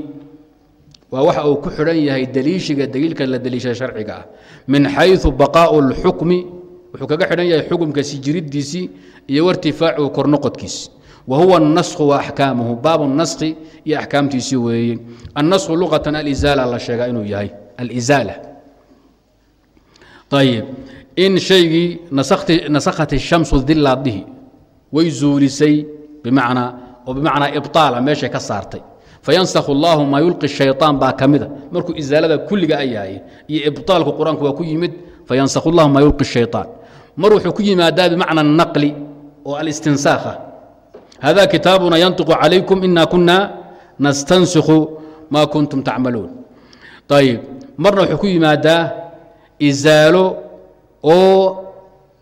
waa waxa uu ku xidhan yahay daliishiga daliilka la daliisha sharciga ah min xayu baqaau اlxukmi wuxuu kaga xidhan yahay xukumka sijiridiisii iyo wartifaacu kornoqodkiis wa huwa الnaskhu وaأxkaamuhu baab الnaskhi iyo axkaamtiisii weeye الnaskhu luqatan alizaala la sheegaa inuu yahay alizaala ayib in shaygii nasakhat الshamsu dilaadihi way zuulisay bimacnaa oo bimacnaa ibطaala meeshay ka saartay fayansakh اllahu maa yulqi shayطaan baa ka mida markuu isaalada kulliga a yahay iyo ibطaalku qur-aanku waa ku yimid fayansakh اllahu maa yulqi shayطaan mar wuxuu ku yimaadaa bimacna الnaqli oo alistinsaakhah hada kitaabuna yanطiqu calaykum ina kuna nastansikhu ma kuntum tacmaluun ayib marna wuxuu ku yimaadaa isaalo oo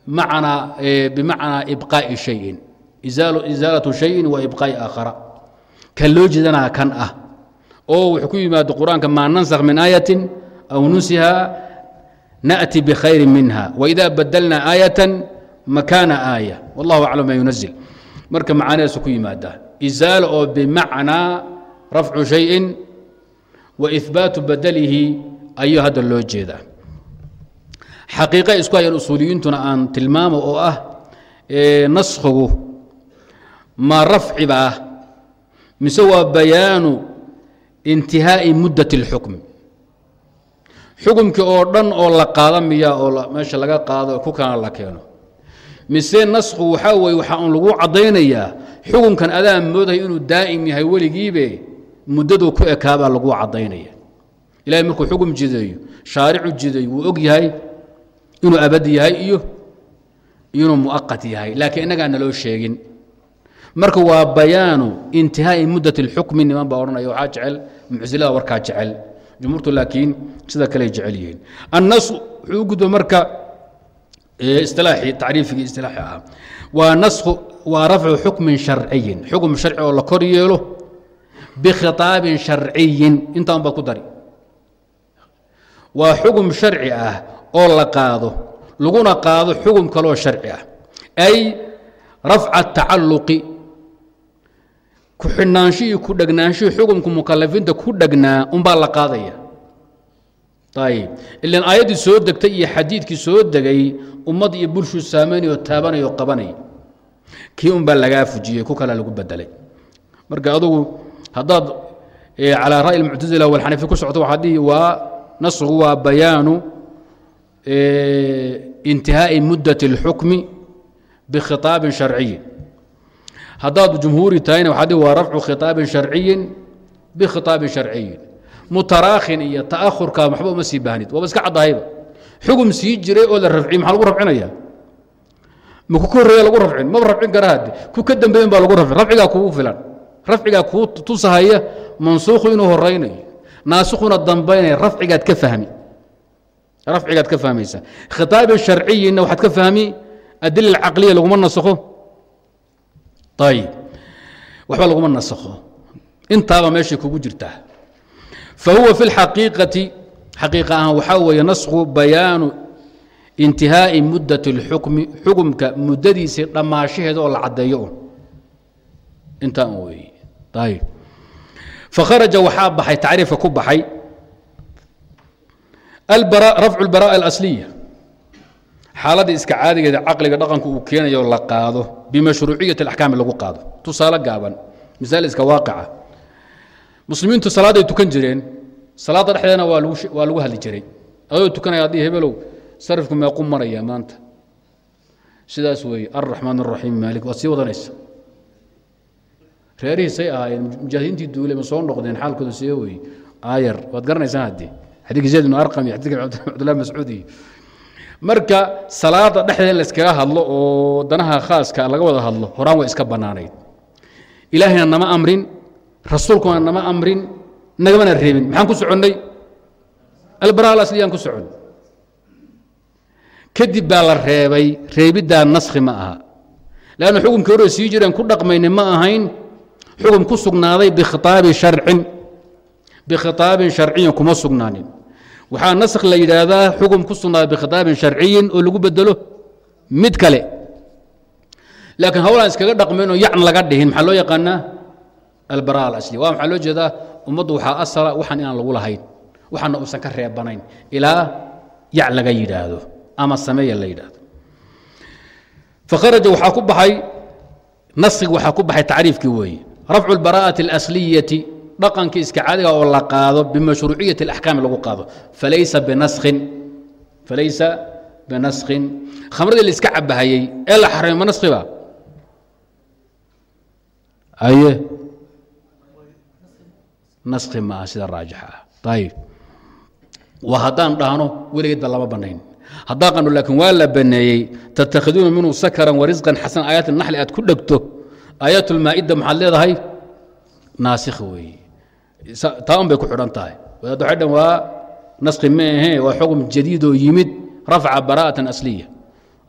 macnaa bimacnaa ibqaa'i shayin isaalaة shayin wa ibqaa'i aakhara kan loo jeedanaa kan ah oo wuxuu ku yimaado qur'aanka maa nansakh min aayatin aw nusiha na'ti bikhayri minha waida badalna aayatan makaana aaya wallahu aclam ma yunazil marka macaanidaasu ku yimaada. Izaala oo bimacnaa rafcu shayin wa ihbaatu badalihi ayuu hadda loo jeedaa. Xaqiiqa isku hayaan usuuliyiintuna aan tilmaamo oo ah naskhigu ma rafciba ah mise waa bayaanu intihaa'i muddat اlxukmi xukumkii oo dhan oo la qaada miya oo meesha laga qaado ku kana la keeno mise naskhu waxaa weye waxaa un lagu caddaynayaa xukunkan adaa moodahay inuu daa'im yahay weligiibe muddaduu ku ekaabaa lagu caddaynaya ilahay markuu xukum jideeyo shaaricu jideeyo wuu og yahay inuu abad yahay iyo inuu muaqat yahay laakiin innagaa naloo sheegin. Marka waa bayaanu intihaa'i muddat اlxukmi niman baa odhanaya waxaa jecel mucsilada warkaa jecel. Jumhuurtu laakiin sida kaley jecel yihiin. Annas wuxuu u gudba marka istilaaxi ahaa. Waa rafcu xukmin sharciyin. Xukm sharci oo la kor yeelo bikhitaabin sharciyin. Intaan baa ku dari. Waa xukm sharci ah oo la qaado laguna qaado xukm kaloo sharci ah. Ay rafca tacaluqi ku xidhnaanshihii ku dhegnaanshihii xukumka mukalafiinta ku dhegnaa unbaa la qaadaya ayib ilan aayaddii soo degtay iyo xadiidkii soo degay ummad iyo bulshuu saamaynayoo taabanayoo qabanay kii unbaa lagaa fujiyey ku kala lagu bedelay marka adugu haddaad calaa ra'yi almuctasila walxanafi ku socto waxaad dhihi waa nasku waa bayaanu intihaa'i muddat اlxukmi bikhitaabin sharciyin haddaad jumhuuri tahayna waxaad dhihi waa rafcu khitaabin sharciyin bikhitaabin sharciyin mutaraakhin iyo ta'ahurka waxba uma sii baahnid waaba iska caddahayba xugum sii jiray oo la rafciy maxaa lagu rafcinaya ma ku horreeya lagu rafcin? Maba rafcin kara hadde ku ka dambeeyen baa lagu rafcin. Rafcigaa kugu filan. Rafcigaa kuu tusahaya mansuukhu inuu horaynayo naasikhuna dambaynaya. Rafcigaad ka fahmi. Rafcigaad ka fahmaysa. Khitaabin sharciyinna waxaad ka fahmi. Adila caqliya laguma nasakho. Ayib waxba laguma nasakho. Intaaba meeshay kugu jirtaa fahuwa fi اlxaqiiqati xaqiiqa ahaan waxaa weeye naskhu bayaanu intihaa'i muddat اlxukmi xukumka muddadiisii dhammaashaheeda oo la caddeeyo un intaa un weeye ayib fakharaja waxaa baxay tacriifka ku baxay rafcu اlbaraaءa alasliya xaaladda iska caadigeeda caqliga dhaqanku uu keenayo la qaado bimashruuciyati اlaxkaami lagu qaado tusaale gaaban misaal iska waaqica muslimiintu salaaday tukan jireen. Salaadda dhexdeedana waa lagu hadli jiray. Adoo tukanaya haddii hebelow sarifku meequ maraya maanta. Sidaas weeye alraxmaan الraxiim maalik waad sii wadanaysa. Reerihiisay ahaayeen mujaahidiintii duule ma soo noqdeen xaalkooda see weye aayar waad garanaysaan haddii. Xadiidka zayd ibnu arqam iyo cabdullahi mascuud iyo. Marka salaada dhexdeeda layskaga hadlo oo danaha khaaska laga wada hadlo horaan way iska bannaanayd. Ilaahayna nama amrin rasuulkuna nama amrin nagamana reebin. Maxaan ku soconnay? Albara ku socon kadib baa la reebay reebiddaa naskhi ma aha. Leanna xukumkii hore sii jireen ku dhaqmayni ma ahayn xukum ku sugnaaday bikhitaabi sharcin. Bikhitaabin sharciyin kuma sugnaanin. Waxaa naskh la yidhaahdaa xukum ku sugnaaday bikhitaabin sharciyin oo lagu bedelo mid kale. Laakiin hawlaan iskaga dhaqmayn oo yacn laga dhihin. Maxaa loo yaqaanaa albara alasli waa maxaa loo jeedaa ummaddu waxaa asala waxaan inaan lagu lahayn waxaana uusan ka reebanayn ilaa yac laga yidhaahdo ama sameeya la yidhaahdo fakharaja waxaa ku baxay naskigi waxaa ku baxay tacriifkii weeye rafcu اlbaraa'ati اlasliyati dhaqankii iska caadiga oo la qaado bimashruuciyati اlaxkaami lagu qaado falaysa binaskin falaysa binaskhin khamradii la iska cabahayey ee la xarimay ma naskiba aye naskhi maaha sida raajixa ah. Ayib waa haddaan dhahno weligeed lama bannayn. Haddaan qano laakiin waa la baneeyey tattakhiduuna minhu sakaran warisqan xasan aayaat naxli aad ku dhegto aayaat ulmaa'ida maxaad leedahay? Naasikh weeye taa un bay ku xidhan tahay. Wadaad waa naskhi ma ahee waa xukm jadiidoo yimid rafca baraa'atan asliya.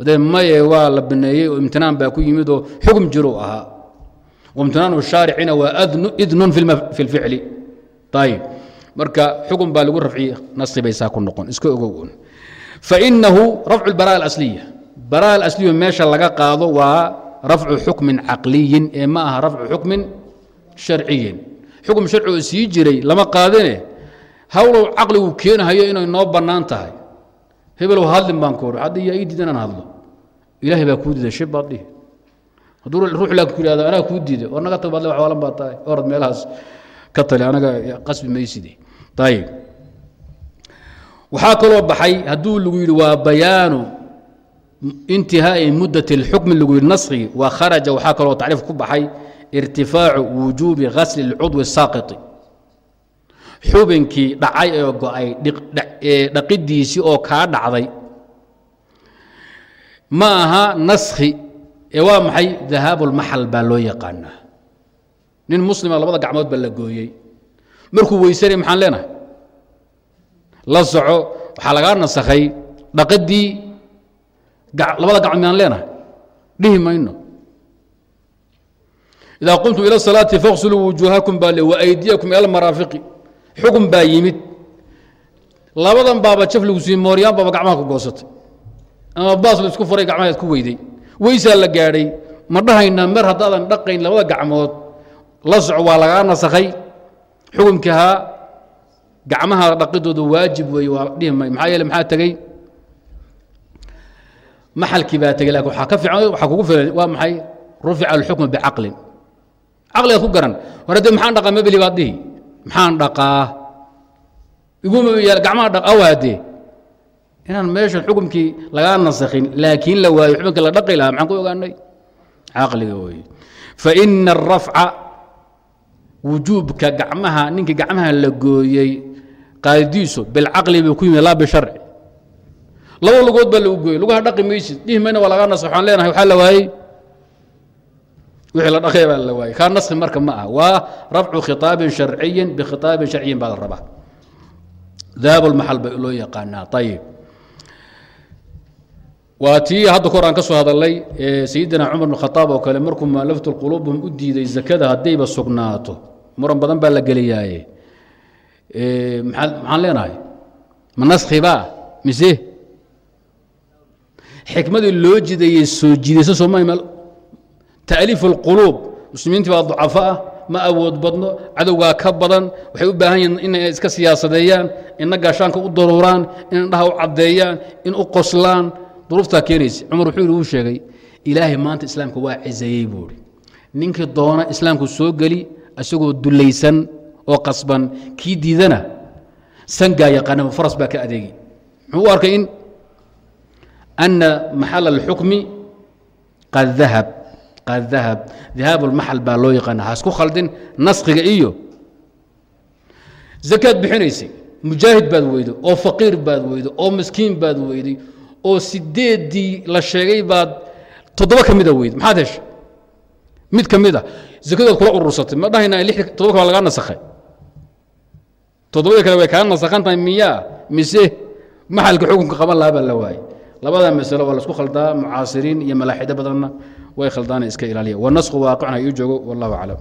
Dee maye waa la baneeyey oo imtinaan baa ku yimid oo xukm jiruu ahaa. Wamtinaanu shaaricina waa idnun fi اlficli ayib marka xukun baa lagu bay saa ku noqon. Iska ogow fainahu rafcu bara اlasliya bara alasliyu meesha laga qaado waa rafcu xukmin caqliyin ee ma aha rafcu xukmin sharciyin. Xukm sharci oo sii jiray lama qaadine. Hawlow caqligu keenahayo inay noo bannaan tahay. Hebelow hadlin baan koor hadda yaa ii diida inaan hadlo. Ilaahay baa kuu diiday shib baad dhihi. Hadduu ruux laa ku yihahdo anaa kuu diiday oo naga tag baad le wax waalan baa tahay orad meelahaas ka tali anaga qasbi mayside ayib waxaa kaloo baxay hadduu lagu yidhi waa bayaanu intihaa'i muddat اlxukmi lagu yidhi naskhi waa kharaja waxaa kaloo tacriif ku baxay irtifaacu wujuubi gasli اlcudwi الsaaqiti xubinkii dhacay ee go-ay dhaqidiisii oo kaa dhacday ma aha naskhi ee waa maxay dahaabu اlmaxal baa loo yaqaanaa nin muslima labada gacmood la gooyey. Markuu weysanay maxaan leenahay? La soco waxaa lagaa nasakhay. Dhaqadii labada gacmood miyaan leenahay? Dhihi mayno. Idaa qumtum ila salaati faqsuluu wujuuhakum baa le waaydiyakum ila maraafiqi xukun baa yimid. Labadan baaba jaf lagu siiyey mooryaan baaba gacmaha ku goosatay. Ama baas la isku faray gacmaha ad ku weyday. Weysaa la gaadhay. Ma dhahaynaa mer haddaadan dhaqayn labada gacmood la soco waa lagaa nasakhay. Xukunkahaa gacmaha dhaqidooda waajib weeye waa dhihi may maxaa yeele maxaa tegey? Maxalkii baa tegey laakiin waxaa ka fiican waxaa kugu filan waa maxay? Rufica alxukmu bicaqlin caqligaad ku garan. War haddee maxaan dhaqaa mabeli baad dhihi. Maxaan dhaqaa? Iguma gacmaha dhaq awaadee inaan meeshan xukumkii lagaa nasakhin laakiin la waayo xukunkii la dhaqi lahaa maxaan ku ogaanay? Caqliga weeye. Faina arafca wujuubka gacmaha ninkii gacmaha la gooyey qaadidiisu bilcaqli buu ku yimid laa bisharci. Laba lugood baa lagu gooyey. Lugaha dhaqi maysid. Dhihi mayna waa lagaa nas waxaan leenahay waxaa la waayey. Wixii la dhaqay baa la waayey. Kaa naskhi marka ma ah waa rafcu khitaabin sharciyin bikhitaabin sharciyin baa la rabaa. Dahab lmaxal loo yaqaanaa. Ayib waa tii hadda kahor aan ka soo hadalay sayidina cumar bn khaaab oo kale markuu mualafatu quluubhum u diiday zakada haddayba sugnaato. Muran badan baa la geliyaaye. Maxaan leenahay? Ma naskhibaa mise? Xikmadii loo jidayey soo jiidaysa sooma taaliif اlquluub muslimiintii baa ducafo ah ma awood badno cadowgaa ka badan waxay u baahan yihiin inay iska siyaasadeeyaan ina gaashaanka u daruuraan in indhaha u caddeeyaan in u qoslaan duruuftaa keenaysa. Cumar wuxuu uu sheegay ilaahay maanta islaamka waa ciseeyey buu ihi ninkii doona islaamku soo geli isagoo dulaysan oo qasban kii diidana sangaa yaqaana faras baa ka adeegi muxuu u arkay in ana maxala اlxukmi qad dahab qad dahab. Dahaab اlmaxal baa loo yaqaana ha isku khaldin naskhiga iyo zakaad bixinaysay. Mujaahid baad weyday oo faqiir baad weyday oo miskiin baad weyday oo sideeddii la sheegay baad toddoba ka mida weyday maxaad heshay mid ka mid a. Zakadood kula urursatay ma dhahaynaa lix toddoba kale lagaa nasakhay. Toddobadii kale way kaa nasakhan tahay miyaa? Mise maxalka xukunka qaban lahaa baa la waayey labada masalo waa la isku khaldaa mucaasiriin iyo malaaxido badanna way khaldaana iska ilaaliya. Wanasku waaqicna ii joogo wallahu aclam